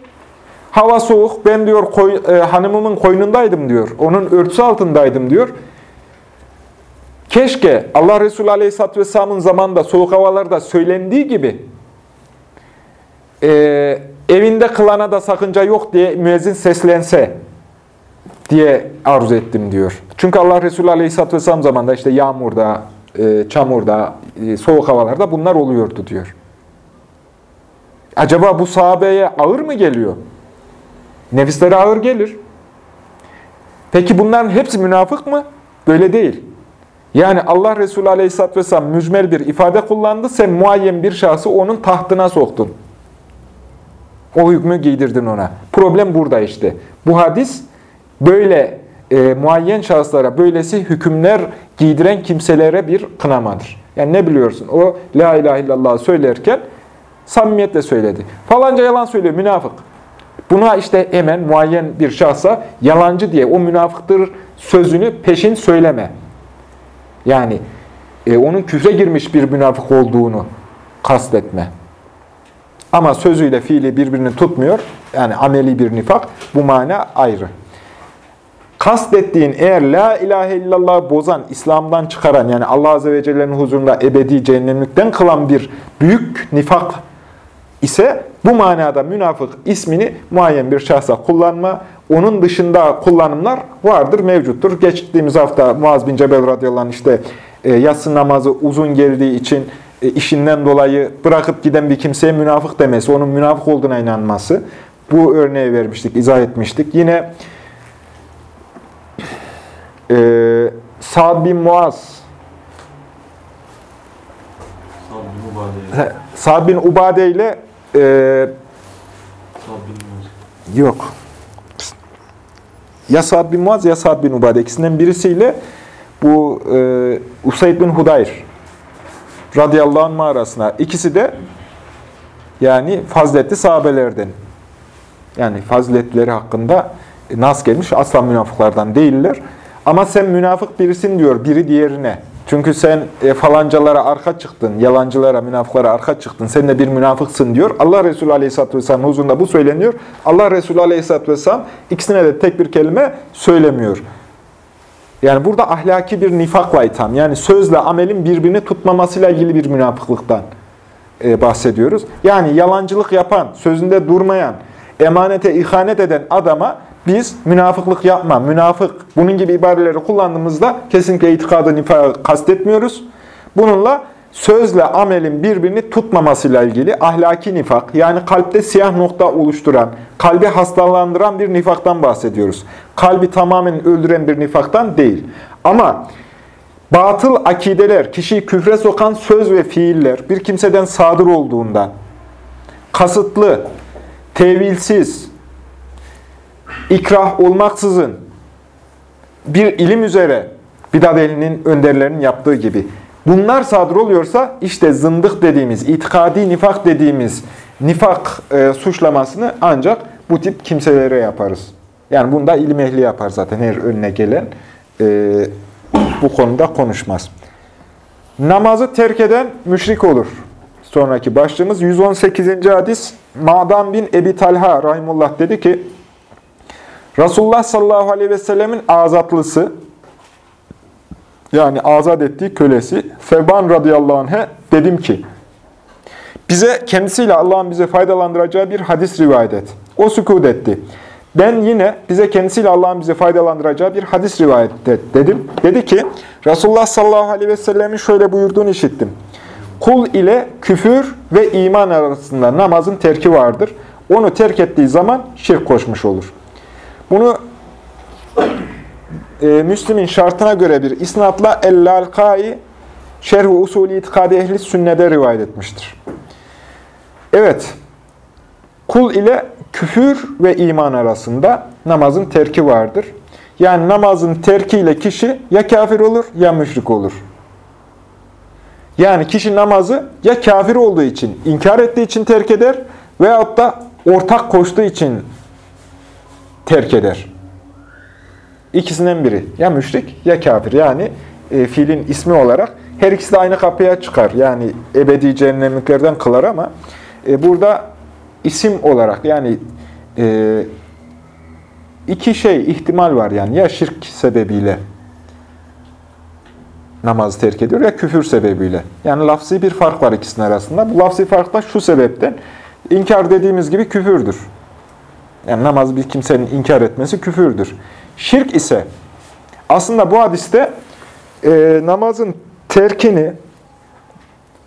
Hava soğuk, ben diyor koy, e, hanımımın koynundaydım diyor. Onun örtüsü altındaydım diyor. Keşke Allah Resulü Aleyhisselatü Vesselam'ın zamanında soğuk havalarda söylendiği gibi e, evinde kılana da sakınca yok diye müezzin seslense diye arzu ettim diyor. Çünkü Allah Resulü Aleyhisselatü Vesselam zamanında işte yağmurda, e, çamurda, e, soğuk havalarda bunlar oluyordu diyor. Acaba bu sahabeye ağır mı geliyor? Nefisleri ağır gelir. Peki bunların hepsi münafık mı? Böyle değil. Yani Allah Resulü Aleyhisselatü Vesselam mücmel bir ifade kullandı. Sen muayyen bir şahsı onun tahtına soktun. O hükmü giydirdin ona. Problem burada işte. Bu hadis böyle e, muayyen şahıslara böylesi hükümler giydiren kimselere bir kınamadır. Yani ne biliyorsun? O La ilahe illallah söylerken samimiyetle söyledi. Falanca yalan söylüyor, münafık. Buna işte hemen muayyen bir şahsa yalancı diye o münafıktır sözünü peşin söyleme. Yani e, onun küfre girmiş bir münafık olduğunu kastetme. Ama sözüyle fiili birbirini tutmuyor. Yani ameli bir nifak. Bu mana ayrı. Kastettiğin eğer la ilahe illallah bozan, İslam'dan çıkaran yani Allah Azze ve Celle'nin huzurunda ebedi cehennemlikten kılan bir büyük nifak ise bu manada münafık ismini muayyen bir şahsa kullanma, onun dışında kullanımlar vardır, mevcuttur. Geçtiğimiz hafta Muaz bin Cebel radıyallahu anh işte e, yatsı namazı uzun geldiği için e, işinden dolayı bırakıp giden bir kimseye münafık demesi, onun münafık olduğuna inanması. Bu örneği vermiştik, izah etmiştik. Yine e, Sa'd bin Muaz Sa'd bin Ubade ile e, yok. Ya Sa'd bin Muaz ya Sa'd bin Ubade ikisinden birisiyle bu e, Usayd bin Hudayr radıyallahu anh arasına ikisi de yani faziletli sahabelerden. Yani faziletleri hakkında nas gelmiş. Asla münafıklardan değiller. Ama sen münafık birisin diyor biri diğerine. Çünkü sen e, falancalara arka çıktın, yalancılara, münafıklara arka çıktın. Sen de bir münafıksın diyor. Allah Resulü Aleyhisselatü Vesselam huzurunda bu söyleniyor. Allah Resulü Aleyhisselatü Vesselam ikisine de tek bir kelime söylemiyor. Yani burada ahlaki bir nifakla itham. Yani sözle amelin birbirini tutmamasıyla ilgili bir münafıklıktan e, bahsediyoruz. Yani yalancılık yapan, sözünde durmayan, emanete ihanet eden adama biz münafıklık yapma, münafık bunun gibi ibareleri kullandığımızda kesinlikle itikadı nifakı kastetmiyoruz. Bununla sözle amelin birbirini tutmamasıyla ilgili ahlaki nifak, yani kalpte siyah nokta oluşturan, kalbi hastalandıran bir nifaktan bahsediyoruz. Kalbi tamamen öldüren bir nifaktan değil. Ama batıl akideler, kişiyi küfre sokan söz ve fiiller bir kimseden sadır olduğunda, kasıtlı, tevilsiz, ikrah olmaksızın bir ilim üzere bidat elinin önderlerinin yaptığı gibi bunlar sadır oluyorsa işte zındık dediğimiz, itikadi nifak dediğimiz nifak e, suçlamasını ancak bu tip kimselere yaparız. Yani bunda ilim ehli yapar zaten her önüne gelen e, bu konuda konuşmaz. Namazı terk eden müşrik olur. Sonraki başlığımız 118. hadis. Ma'dan bin Ebi Talha Rahimullah dedi ki, Resulullah sallallahu aleyhi ve sellemin azatlısı, yani azat ettiği kölesi, Fevban radıyallahu anh'e dedim ki, bize kendisiyle Allah'ın bize faydalandıracağı bir hadis rivayet et. O sükut etti. Ben yine bize kendisiyle Allah'ın bize faydalandıracağı bir hadis rivayet et dedim. Dedi ki, Resulullah sallallahu aleyhi ve sellemin şöyle buyurduğunu işittim. Kul ile küfür ve iman arasında namazın terki vardır. Onu terk ettiği zaman şirk koşmuş olur. Bunu e, Müslim'in şartına göre bir isnatla El-Lalkai Şerh-i Usulü İtikadi Ehli Sünne'de rivayet etmiştir. Evet, kul ile küfür ve iman arasında namazın terki vardır. Yani namazın terkiyle kişi ya kafir olur ya müşrik olur. Yani kişi namazı ya kafir olduğu için, inkar ettiği için terk eder veyahut da ortak koştuğu için terk eder. İkisinden biri. Ya müşrik ya kafir. Yani e, fiilin ismi olarak her ikisi de aynı kapıya çıkar. Yani ebedi cehennemliklerden kılar ama e, burada isim olarak yani e, iki şey ihtimal var yani. Ya şirk sebebiyle namazı terk ediyor ya küfür sebebiyle. Yani lafzi bir fark var ikisinin arasında. Bu lafzi fark da şu sebepten. İnkar dediğimiz gibi küfürdür. Yani namazı bir kimsenin inkar etmesi küfürdür. Şirk ise aslında bu hadiste e, namazın terkini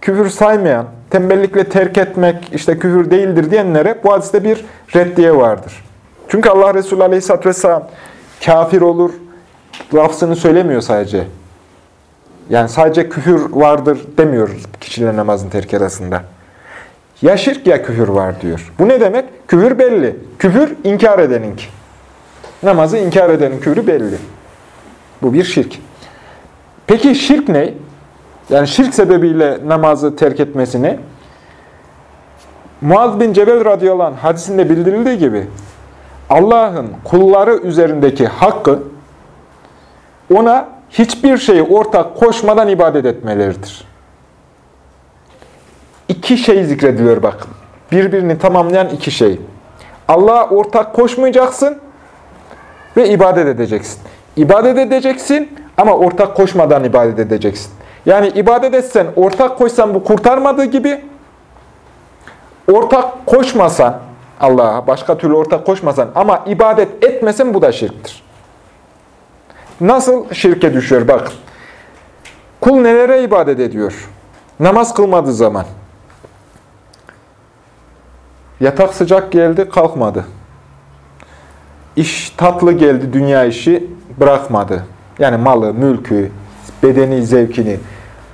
küfür saymayan, tembellikle terk etmek işte küfür değildir diyenlere bu hadiste bir reddiye vardır. Çünkü Allah Resulü Aleyhisselatü Vesselam kafir olur lafzını söylemiyor sadece. Yani sadece küfür vardır demiyor kişiler namazın terk arasında. Ya şirk ya küfür var diyor. Bu ne demek? Küfür belli. Küfür inkar edeninki. Namazı inkar edenin küfrü belli. Bu bir şirk. Peki şirk ne? Yani şirk sebebiyle namazı terk etmesi ne? Muaz bin Cebel radıyallahu anh hadisinde bildirildiği gibi Allah'ın kulları üzerindeki hakkı ona hiçbir şeyi ortak koşmadan ibadet etmeleridir. İki şey zikrediliyor bakın. Birbirini tamamlayan iki şey. Allah'a ortak koşmayacaksın ve ibadet edeceksin. İbadet edeceksin ama ortak koşmadan ibadet edeceksin. Yani ibadet etsen, ortak koşsan bu kurtarmadığı gibi ortak koşmasan, Allah'a başka türlü ortak koşmasan ama ibadet etmesen bu da şirktir. Nasıl şirke düşüyor bak. Kul nelere ibadet ediyor? Namaz kılmadığı zaman. Yatak sıcak geldi, kalkmadı. İş tatlı geldi, dünya işi bırakmadı. Yani malı, mülkü, bedeni, zevkini,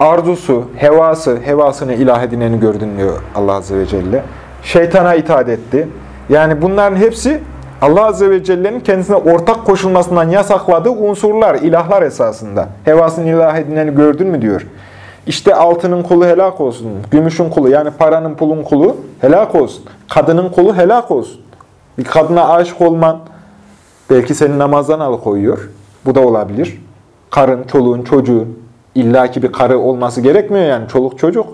arzusu, hevası, hevasını ilah edineni gördün diyor Allah Azze ve Celle. Şeytana itaat etti. Yani bunların hepsi Allah Azze ve Celle'nin kendisine ortak koşulmasından yasakladığı unsurlar, ilahlar esasında. Hevasını ilah edineni gördün mü diyor. İşte altının kulu helak olsun, gümüşün kulu yani paranın pulun kulu helak olsun. Kadının kulu helak olsun. Bir kadına aşık olman belki seni namazdan alıkoyuyor. Bu da olabilir. Karın, çoluğun, çocuğun illaki bir karı olması gerekmiyor yani çoluk çocuk.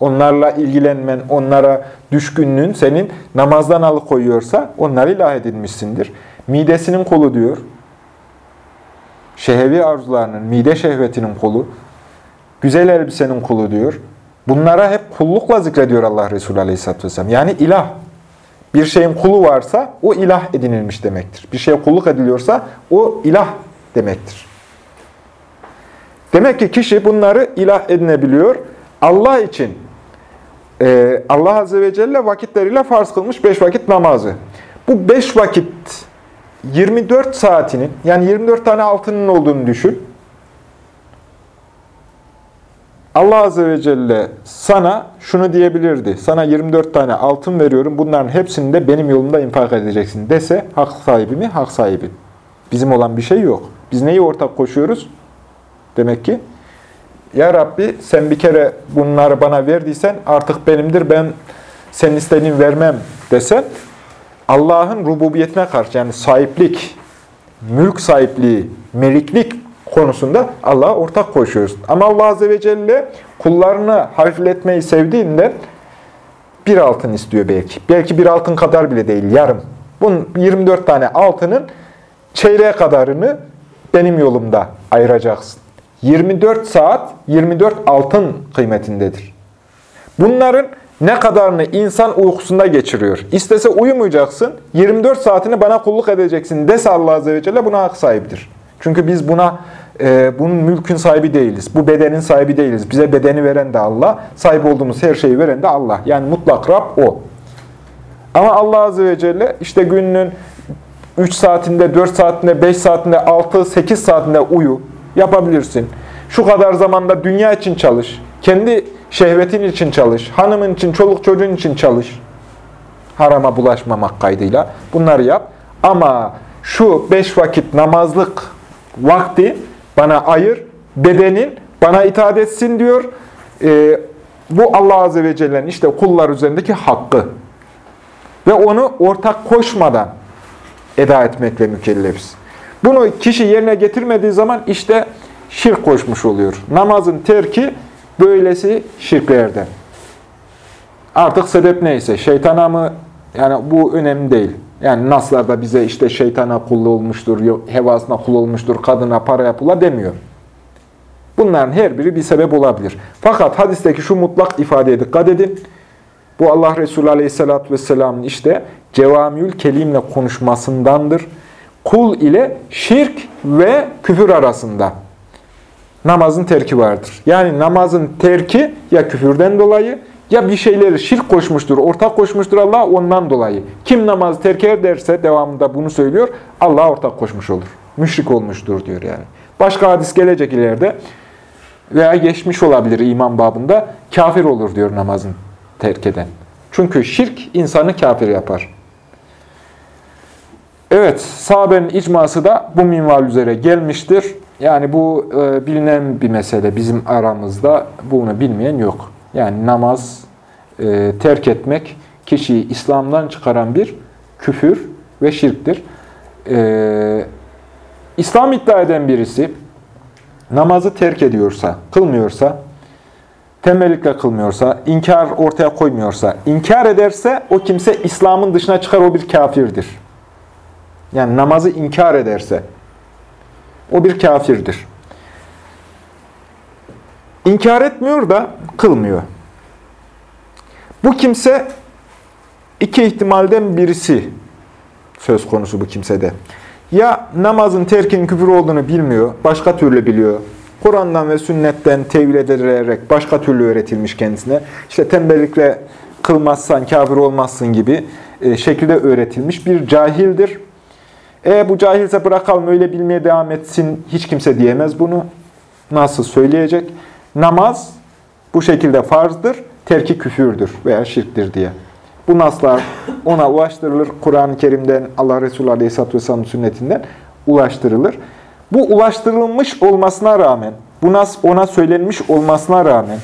Onlarla ilgilenmen, onlara düşkünlüğün senin namazdan alıkoyuyorsa onları ilah edilmişsindir. Midesinin kolu diyor. Şehevi arzularının, mide şehvetinin kolu. Güzel elbisenin kulu diyor. Bunlara hep kullukla zikrediyor Allah Resulü Aleyhisselatü Vesselam. Yani ilah. Bir şeyin kulu varsa o ilah edinilmiş demektir. Bir şeye kulluk ediliyorsa o ilah demektir. Demek ki kişi bunları ilah edinebiliyor. Allah için e, Allah Azze ve Celle vakitleriyle farz kılmış beş vakit namazı. Bu beş vakit 24 saatinin yani 24 tane altının olduğunu düşün. Allah Azze ve Celle sana şunu diyebilirdi. Sana 24 tane altın veriyorum. Bunların hepsini de benim yolumda infak edeceksin dese hak sahibi mi? Hak sahibi. Bizim olan bir şey yok. Biz neyi ortak koşuyoruz? Demek ki ya Rabbi sen bir kere bunları bana verdiysen artık benimdir. Ben senin istediğini vermem desen Allah'ın rububiyetine karşı yani sahiplik, mülk sahipliği, meliklik konusunda Allah'a ortak koşuyoruz. Ama Allah Azze ve Celle kullarını hafifletmeyi sevdiğinde bir altın istiyor belki. Belki bir altın kadar bile değil, yarım. Bunun 24 tane altının çeyreğe kadarını benim yolumda ayıracaksın. 24 saat 24 altın kıymetindedir. Bunların ne kadarını insan uykusunda geçiriyor. İstese uyumayacaksın, 24 saatini bana kulluk edeceksin dese Allah Azze ve Celle buna hak sahibidir. Çünkü biz buna e, bunun mülkün sahibi değiliz. Bu bedenin sahibi değiliz. Bize bedeni veren de Allah, sahip olduğumuz her şeyi veren de Allah. Yani mutlak Rab O. Ama Allah Azze ve Celle işte gününün 3 saatinde, 4 saatinde, 5 saatinde, 6, 8 saatinde uyu yapabilirsin. Şu kadar zamanda dünya için çalış. Kendi şehvetin için çalış. Hanımın için, çoluk çocuğun için çalış. Harama bulaşmamak kaydıyla. Bunları yap. Ama şu beş vakit namazlık vakti bana ayır. Bedenin bana itaat etsin diyor. Ee, bu Allah Azze ve Celle'nin işte kullar üzerindeki hakkı. Ve onu ortak koşmadan eda etmekle mükellefiz. Bunu kişi yerine getirmediği zaman işte şirk koşmuş oluyor. Namazın terki böylesi şirklerden. Artık sebep neyse, şeytana mı, yani bu önemli değil. Yani naslarda bize işte şeytana kul olmuştur, hevasına kul olmuştur, kadına para yapıla demiyor. Bunların her biri bir sebep olabilir. Fakat hadisteki şu mutlak ifadeye dikkat edin. Bu Allah Resulü Aleyhisselatü Vesselam'ın işte cevamül kelimle konuşmasındandır. Kul ile şirk ve küfür arasında namazın terki vardır. Yani namazın terki ya küfürden dolayı ya bir şeyleri şirk koşmuştur, ortak koşmuştur Allah ondan dolayı. Kim namazı terk ederse devamında bunu söylüyor, Allah'a ortak koşmuş olur. Müşrik olmuştur diyor yani. Başka hadis gelecek ileride veya geçmiş olabilir iman babında kafir olur diyor namazın terk eden. Çünkü şirk insanı kafir yapar. Evet, sahabenin icması da bu minval üzere gelmiştir. Yani bu e, bilinen bir mesele bizim aramızda. Bunu bilmeyen yok. Yani namaz e, terk etmek kişiyi İslam'dan çıkaran bir küfür ve şirktir. E, İslam iddia eden birisi namazı terk ediyorsa, kılmıyorsa, tembellikle kılmıyorsa, inkar ortaya koymuyorsa, inkar ederse o kimse İslam'ın dışına çıkar, o bir kafirdir. Yani namazı inkar ederse, o bir kafirdir. İnkar etmiyor da kılmıyor. Bu kimse iki ihtimalden birisi söz konusu bu kimsede. Ya namazın terkin küfür olduğunu bilmiyor, başka türlü biliyor. Kur'an'dan ve sünnetten tevil edilerek başka türlü öğretilmiş kendisine. İşte tembellikle kılmazsan kafir olmazsın gibi e, şekilde öğretilmiş bir cahildir. E bu cahilse bırakalım öyle bilmeye devam etsin. Hiç kimse diyemez bunu. Nasıl söyleyecek? Namaz bu şekilde farzdır, terki küfürdür veya şirktir diye. Bu naslar ona ulaştırılır. Kur'an-ı Kerim'den, Allah Resulü Aleyhisselatü Vesselam sünnetinden ulaştırılır. Bu ulaştırılmış olmasına rağmen, bu nas ona söylenmiş olmasına rağmen,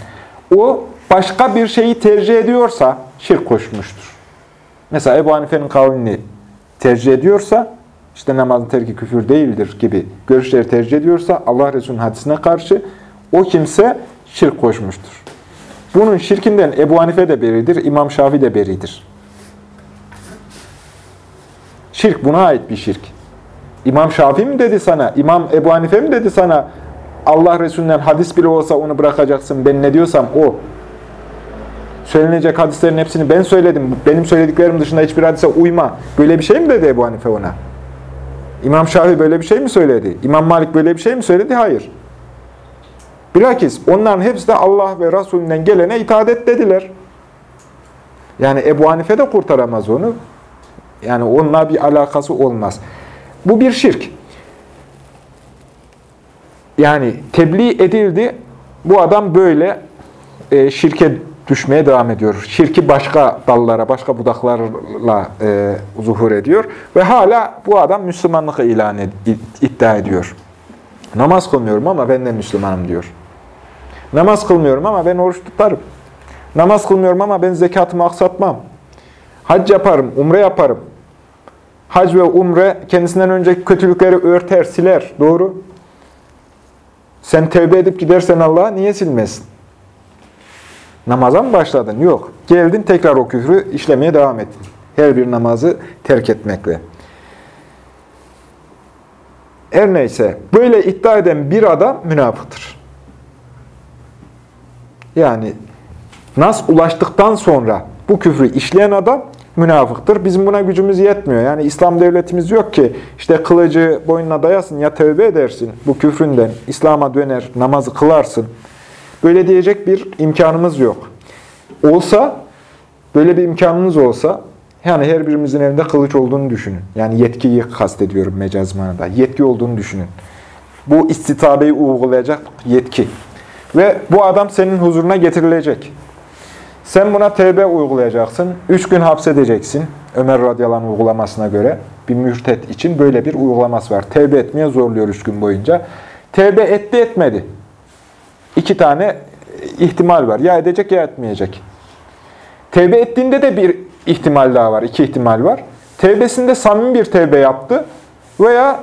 o başka bir şeyi tercih ediyorsa şirk koşmuştur. Mesela Ebu Hanife'nin kavlini tercih ediyorsa, işte namazın terki küfür değildir gibi görüşleri tercih ediyorsa Allah Resulü'nün hadisine karşı o kimse şirk koşmuştur. Bunun şirkinden Ebu Hanife de beridir, İmam Şafii de beridir. Şirk buna ait bir şirk. İmam Şafii mi dedi sana, İmam Ebu Hanife mi dedi sana, Allah Resulü'nden hadis bile olsa onu bırakacaksın, ben ne diyorsam o. Söylenecek hadislerin hepsini ben söyledim. Benim söylediklerim dışında hiçbir hadise uyma. Böyle bir şey mi dedi Ebu Hanife ona? İmam Şafii böyle bir şey mi söyledi? İmam Malik böyle bir şey mi söyledi? Hayır. Bilakis onların hepsi de Allah ve Resulünden gelene itaat et dediler. Yani Ebu Hanife de kurtaramaz onu. Yani onunla bir alakası olmaz. Bu bir şirk. Yani tebliğ edildi. Bu adam böyle e, şirke düşmeye devam ediyor. Şirki başka dallara, başka budaklarla e, zuhur ediyor. Ve hala bu adam Müslümanlık ilan ed iddia ediyor. Namaz kılmıyorum ama ben de Müslümanım diyor. Namaz kılmıyorum ama ben oruç tutarım. Namaz kılmıyorum ama ben zekatımı aksatmam. Hac yaparım, umre yaparım. Hac ve umre kendisinden önceki kötülükleri örter, siler. Doğru. Sen tevbe edip gidersen Allah'a niye silmesin? Namaza mı başladın? Yok. Geldin tekrar o küfrü işlemeye devam ettin. Her bir namazı terk etmekle. Her neyse, böyle iddia eden bir adam münafıktır. Yani nas ulaştıktan sonra bu küfrü işleyen adam münafıktır. Bizim buna gücümüz yetmiyor. Yani İslam devletimiz yok ki işte kılıcı boynuna dayasın ya tövbe edersin bu küfründen. İslam'a döner, namazı kılarsın. Böyle diyecek bir imkanımız yok. Olsa, böyle bir imkanımız olsa, yani her birimizin elinde kılıç olduğunu düşünün. Yani yetkiyi kastediyorum mecaz manada. Yetki olduğunu düşünün. Bu istitabeyi uygulayacak yetki. Ve bu adam senin huzuruna getirilecek. Sen buna tevbe uygulayacaksın. Üç gün hapsedeceksin. Ömer radıyallahu uygulamasına göre bir mürtet için böyle bir uygulaması var. Tevbe etmeye zorluyor üç gün boyunca. Tevbe etti etmedi. İki tane ihtimal var. Ya edecek ya etmeyecek. Tevbe ettiğinde de bir ihtimal daha var. İki ihtimal var. Tevbesinde samimi bir tevbe yaptı veya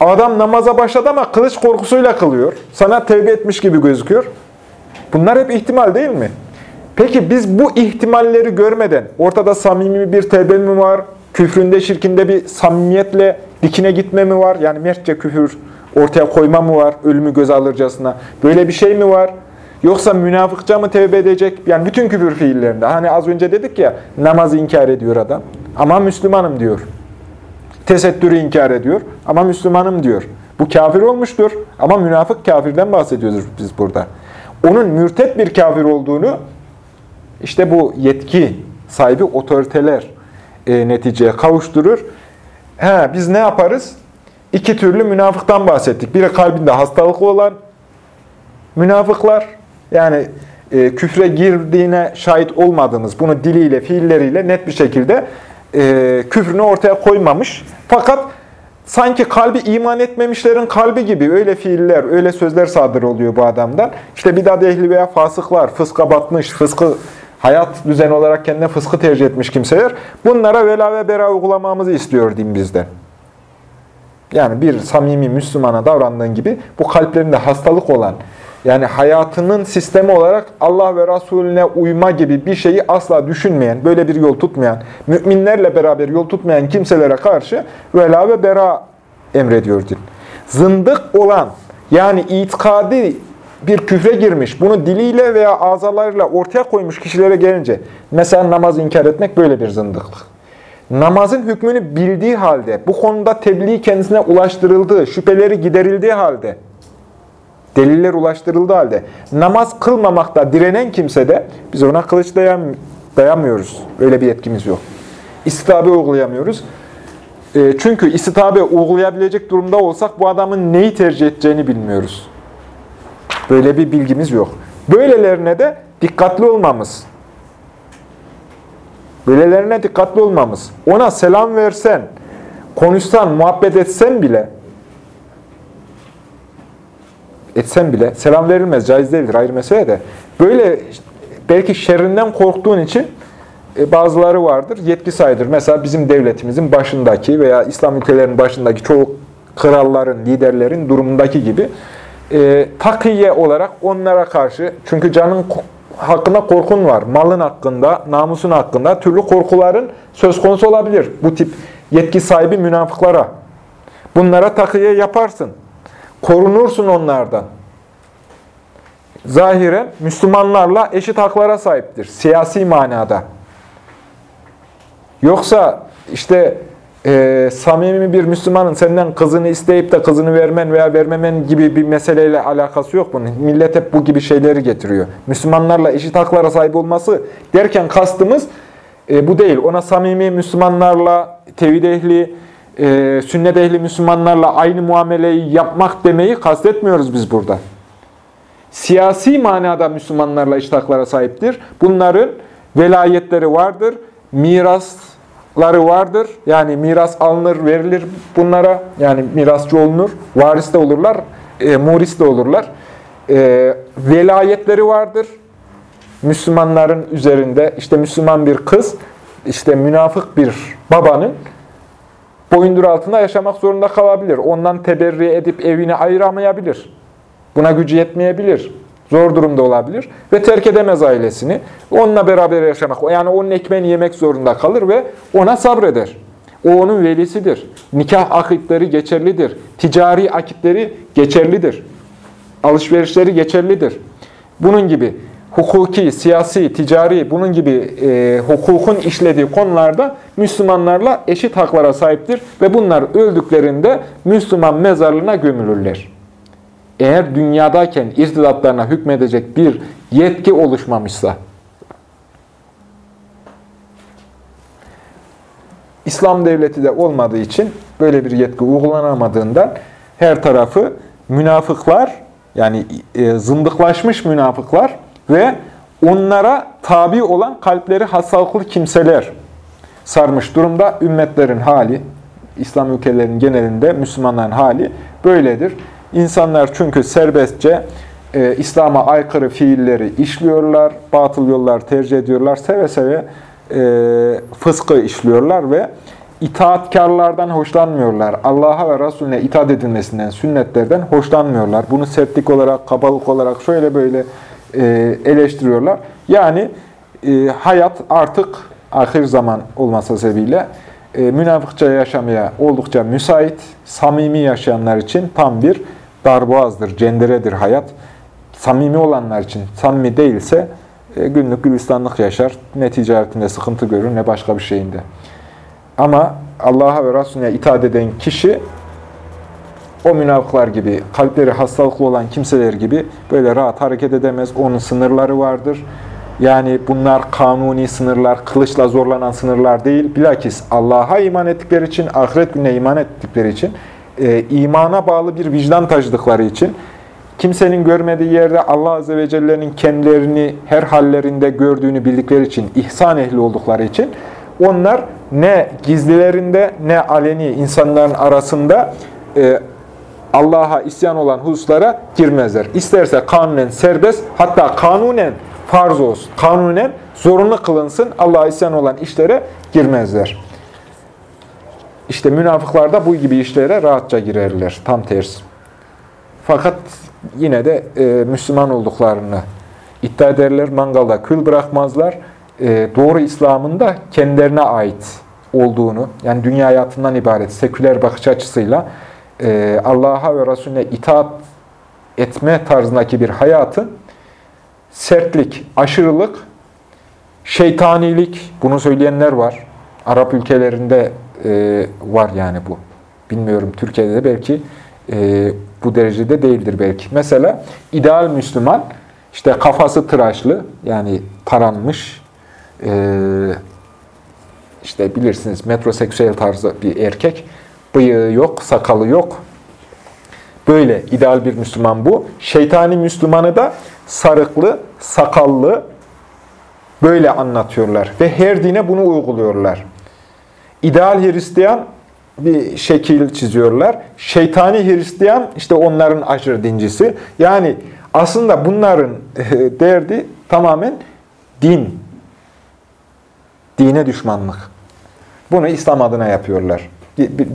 adam namaza başladı ama kılıç korkusuyla kılıyor. Sana tevbe etmiş gibi gözüküyor. Bunlar hep ihtimal değil mi? Peki biz bu ihtimalleri görmeden ortada samimi bir tevbe mi var? Küfründe, şirkinde bir samimiyetle dikine gitme mi var? Yani mertçe küfür ortaya koyma mı var? Ölümü göz alırcasına. Böyle bir şey mi var? Yoksa münafıkça mı tevbe edecek? Yani bütün küfür fiillerinde. Hani az önce dedik ya namazı inkar ediyor adam. Ama Müslümanım diyor. Tesettürü inkar ediyor. Ama Müslümanım diyor. Bu kafir olmuştur. Ama münafık kafirden bahsediyoruz biz burada. Onun mürtet bir kafir olduğunu işte bu yetki sahibi otoriteler e, neticeye kavuşturur. He, biz ne yaparız? İki türlü münafıktan bahsettik. Biri kalbinde hastalıklı olan münafıklar, yani e, küfre girdiğine şahit olmadığımız, bunu diliyle, fiilleriyle net bir şekilde e, küfrünü ortaya koymamış. Fakat sanki kalbi iman etmemişlerin kalbi gibi öyle fiiller, öyle sözler sadır oluyor bu adamdan. İşte bidat ehli veya fasıklar, fıska batmış, fıskı hayat düzeni olarak kendine fıskı tercih etmiş kimseler, bunlara vela ve bera uygulamamızı istiyor din bizden. Yani bir samimi Müslümana davrandığın gibi bu kalplerinde hastalık olan, yani hayatının sistemi olarak Allah ve Resulüne uyma gibi bir şeyi asla düşünmeyen, böyle bir yol tutmayan, müminlerle beraber yol tutmayan kimselere karşı vela ve bera emrediyor din. Zındık olan, yani itikadi bir küfre girmiş, bunu diliyle veya azalarıyla ortaya koymuş kişilere gelince, mesela namaz inkar etmek böyle bir zındıklık. Namazın hükmünü bildiği halde, bu konuda tebliğ kendisine ulaştırıldığı, şüpheleri giderildiği halde, deliller ulaştırıldığı halde, namaz kılmamakta direnen kimse de, biz ona kılıç dayan, dayanmıyoruz. Öyle bir yetkimiz yok. İstitabe uygulayamıyoruz. E, çünkü istitabe uygulayabilecek durumda olsak, bu adamın neyi tercih edeceğini bilmiyoruz. Böyle bir bilgimiz yok. Böylelerine de dikkatli olmamız. Böylelerine dikkatli olmamız. Ona selam versen, konuşsan, muhabbet etsen bile etsen bile selam verilmez, caiz değildir ayrı mesele de. Böyle belki şerrinden korktuğun için e, bazıları vardır, yetki sayılır. Mesela bizim devletimizin başındaki veya İslam ülkelerinin başındaki çoğu kralların, liderlerin durumundaki gibi e, takiye olarak onlara karşı, çünkü canın hakkında korkun var, malın hakkında, namusun hakkında türlü korkuların söz konusu olabilir. Bu tip yetki sahibi münafıklara. Bunlara takiye yaparsın. Korunursun onlardan. zahiren Müslümanlarla eşit haklara sahiptir. Siyasi manada. Yoksa işte e, samimi bir Müslümanın senden kızını isteyip de kızını vermen veya vermemen gibi bir meseleyle alakası yok bunun. Millet hep bu gibi şeyleri getiriyor. Müslümanlarla eşit haklara sahip olması derken kastımız e, bu değil. Ona samimi Müslümanlarla, tevhid ehli, e, sünnet ehli Müslümanlarla aynı muameleyi yapmak demeyi kastetmiyoruz biz burada. Siyasi manada Müslümanlarla eşit haklara sahiptir. Bunların velayetleri vardır, mirasları vardır. Yani miras alınır, verilir bunlara. Yani mirasçı olunur, varis de olurlar, e, muris de olurlar. E, velayetleri vardır. Müslümanların üzerinde işte Müslüman bir kız, işte münafık bir babanın boyundur altında yaşamak zorunda kalabilir. Ondan teberri edip evini ayıramayabilir. Buna gücü yetmeyebilir. Zor durumda olabilir. Ve terk edemez ailesini. Onunla beraber yaşamak. Yani onun ekmeğini yemek zorunda kalır ve ona sabreder. O onun velisidir. Nikah akitleri geçerlidir. Ticari akitleri geçerlidir. Alışverişleri geçerlidir. Bunun gibi hukuki, siyasi, ticari, bunun gibi e, hukukun işlediği konularda Müslümanlarla eşit haklara sahiptir ve bunlar öldüklerinde Müslüman mezarlığına gömülürler. Eğer dünyadayken irtidatlarına hükmedecek bir yetki oluşmamışsa, İslam devleti de olmadığı için böyle bir yetki uygulanamadığından her tarafı münafıklar, yani e, zındıklaşmış münafıklar ve onlara tabi olan kalpleri hastalıklı kimseler sarmış durumda. Ümmetlerin hali, İslam ülkelerinin genelinde Müslümanların hali böyledir. İnsanlar çünkü serbestçe e, İslam'a aykırı fiilleri işliyorlar, batıl yollar tercih ediyorlar, seve seve e, fıskı işliyorlar ve itaatkarlardan hoşlanmıyorlar. Allah'a ve Resulüne itaat edilmesinden, sünnetlerden hoşlanmıyorlar. Bunu sertlik olarak, kabalık olarak şöyle böyle e, eleştiriyorlar. Yani e, hayat artık ahir zaman olması sebebiyle e, münafıkça yaşamaya oldukça müsait, samimi yaşayanlar için tam bir darboğazdır, cenderedir hayat. Samimi olanlar için, samimi değilse günlük gülistanlık yaşar, ne ticaretinde sıkıntı görür ne başka bir şeyinde. Ama Allah'a ve Resulüne itaat eden kişi o münafıklar gibi, kalpleri hastalıklı olan kimseler gibi böyle rahat hareket edemez. Onun sınırları vardır. Yani bunlar kanuni sınırlar, kılıçla zorlanan sınırlar değil. Bilakis Allah'a iman ettikleri için, ahiret gününe iman ettikleri için, e, imana bağlı bir vicdan taşıdıkları için, kimsenin görmediği yerde Allah Azze ve Celle'nin kendilerini her hallerinde gördüğünü bildikleri için, ihsan ehli oldukları için, onlar ne gizlilerinde ne aleni insanların arasında e, Allah'a isyan olan hususlara girmezler. İsterse kanunen serbest, hatta kanunen farz olsun, kanunen zorunlu kılınsın, Allah'a isyan olan işlere girmezler. İşte münafıklar da bu gibi işlere rahatça girerler, tam tersi. Fakat yine de e, Müslüman olduklarını iddia ederler, mangalda kül bırakmazlar. E, doğru İslam'ın da kendilerine ait olduğunu, yani dünya hayatından ibaret, seküler bakış açısıyla e, Allah'a ve Resulüne itaat etme tarzındaki bir hayatın sertlik, aşırılık, şeytanilik, bunu söyleyenler var. Arap ülkelerinde e, var yani bu. Bilmiyorum Türkiye'de de belki e, bu derecede değildir belki. Mesela ideal Müslüman, işte kafası tıraşlı, yani taranmış, e, işte bilirsiniz metroseksüel tarzı bir erkek, bıyığı yok, sakalı yok. Böyle ideal bir Müslüman bu. Şeytani Müslümanı da sarıklı, sakallı böyle anlatıyorlar. Ve her dine bunu uyguluyorlar. İdeal Hristiyan bir şekil çiziyorlar. Şeytani Hristiyan işte onların aşırı dincisi. Yani aslında bunların derdi tamamen din. Dine düşmanlık. Bunu İslam adına yapıyorlar.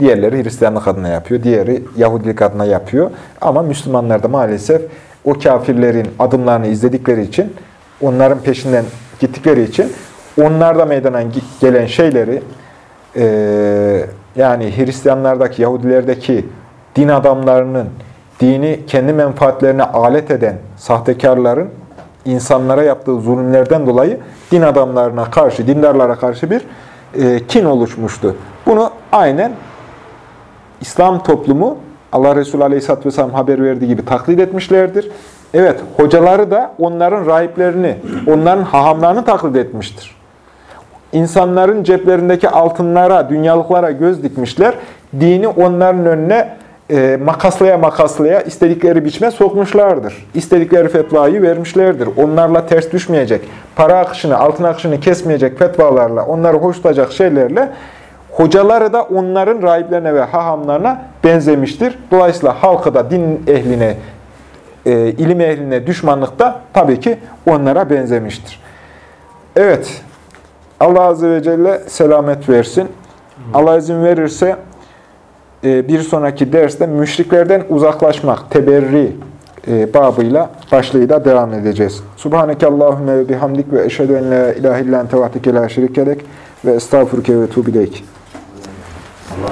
Diğerleri Hristiyanlık adına yapıyor, diğeri Yahudilik adına yapıyor. Ama Müslümanlar da maalesef o kafirlerin adımlarını izledikleri için, onların peşinden gittikleri için, onlarda meydana gelen şeyleri, e, yani Hristiyanlardaki, Yahudilerdeki din adamlarının dini kendi menfaatlerine alet eden sahtekarların insanlara yaptığı zulümlerden dolayı din adamlarına karşı, dindarlara karşı bir e, kin oluşmuştu. Bunu aynen İslam toplumu Allah Resulü Aleyhisselatü Vesselam haber verdiği gibi taklit etmişlerdir. Evet, hocaları da onların rahiplerini, onların hahamlarını taklit etmiştir. İnsanların ceplerindeki altınlara, dünyalıklara göz dikmişler. Dini onların önüne e, makaslaya makaslaya istedikleri biçime sokmuşlardır. İstedikleri fetvayı vermişlerdir. Onlarla ters düşmeyecek, para akışını, altın akışını kesmeyecek fetvalarla, onları hoş tutacak şeylerle hocaları da onların rahiplerine ve hahamlarına benzemiştir. Dolayısıyla halkı da din ehline, e, ilim ehline düşmanlıkta tabii ki onlara benzemiştir. Evet, Allah Azze ve Celle selamet versin. Allah izin verirse e, bir sonraki derste müşriklerden uzaklaşmak, teberri e, babıyla başlığıyla devam edeceğiz. Subhaneke Allahümme ve bihamdik ve eşhedü en la ilahe illan tevahdike la şerikelek ve estağfurke ve Allah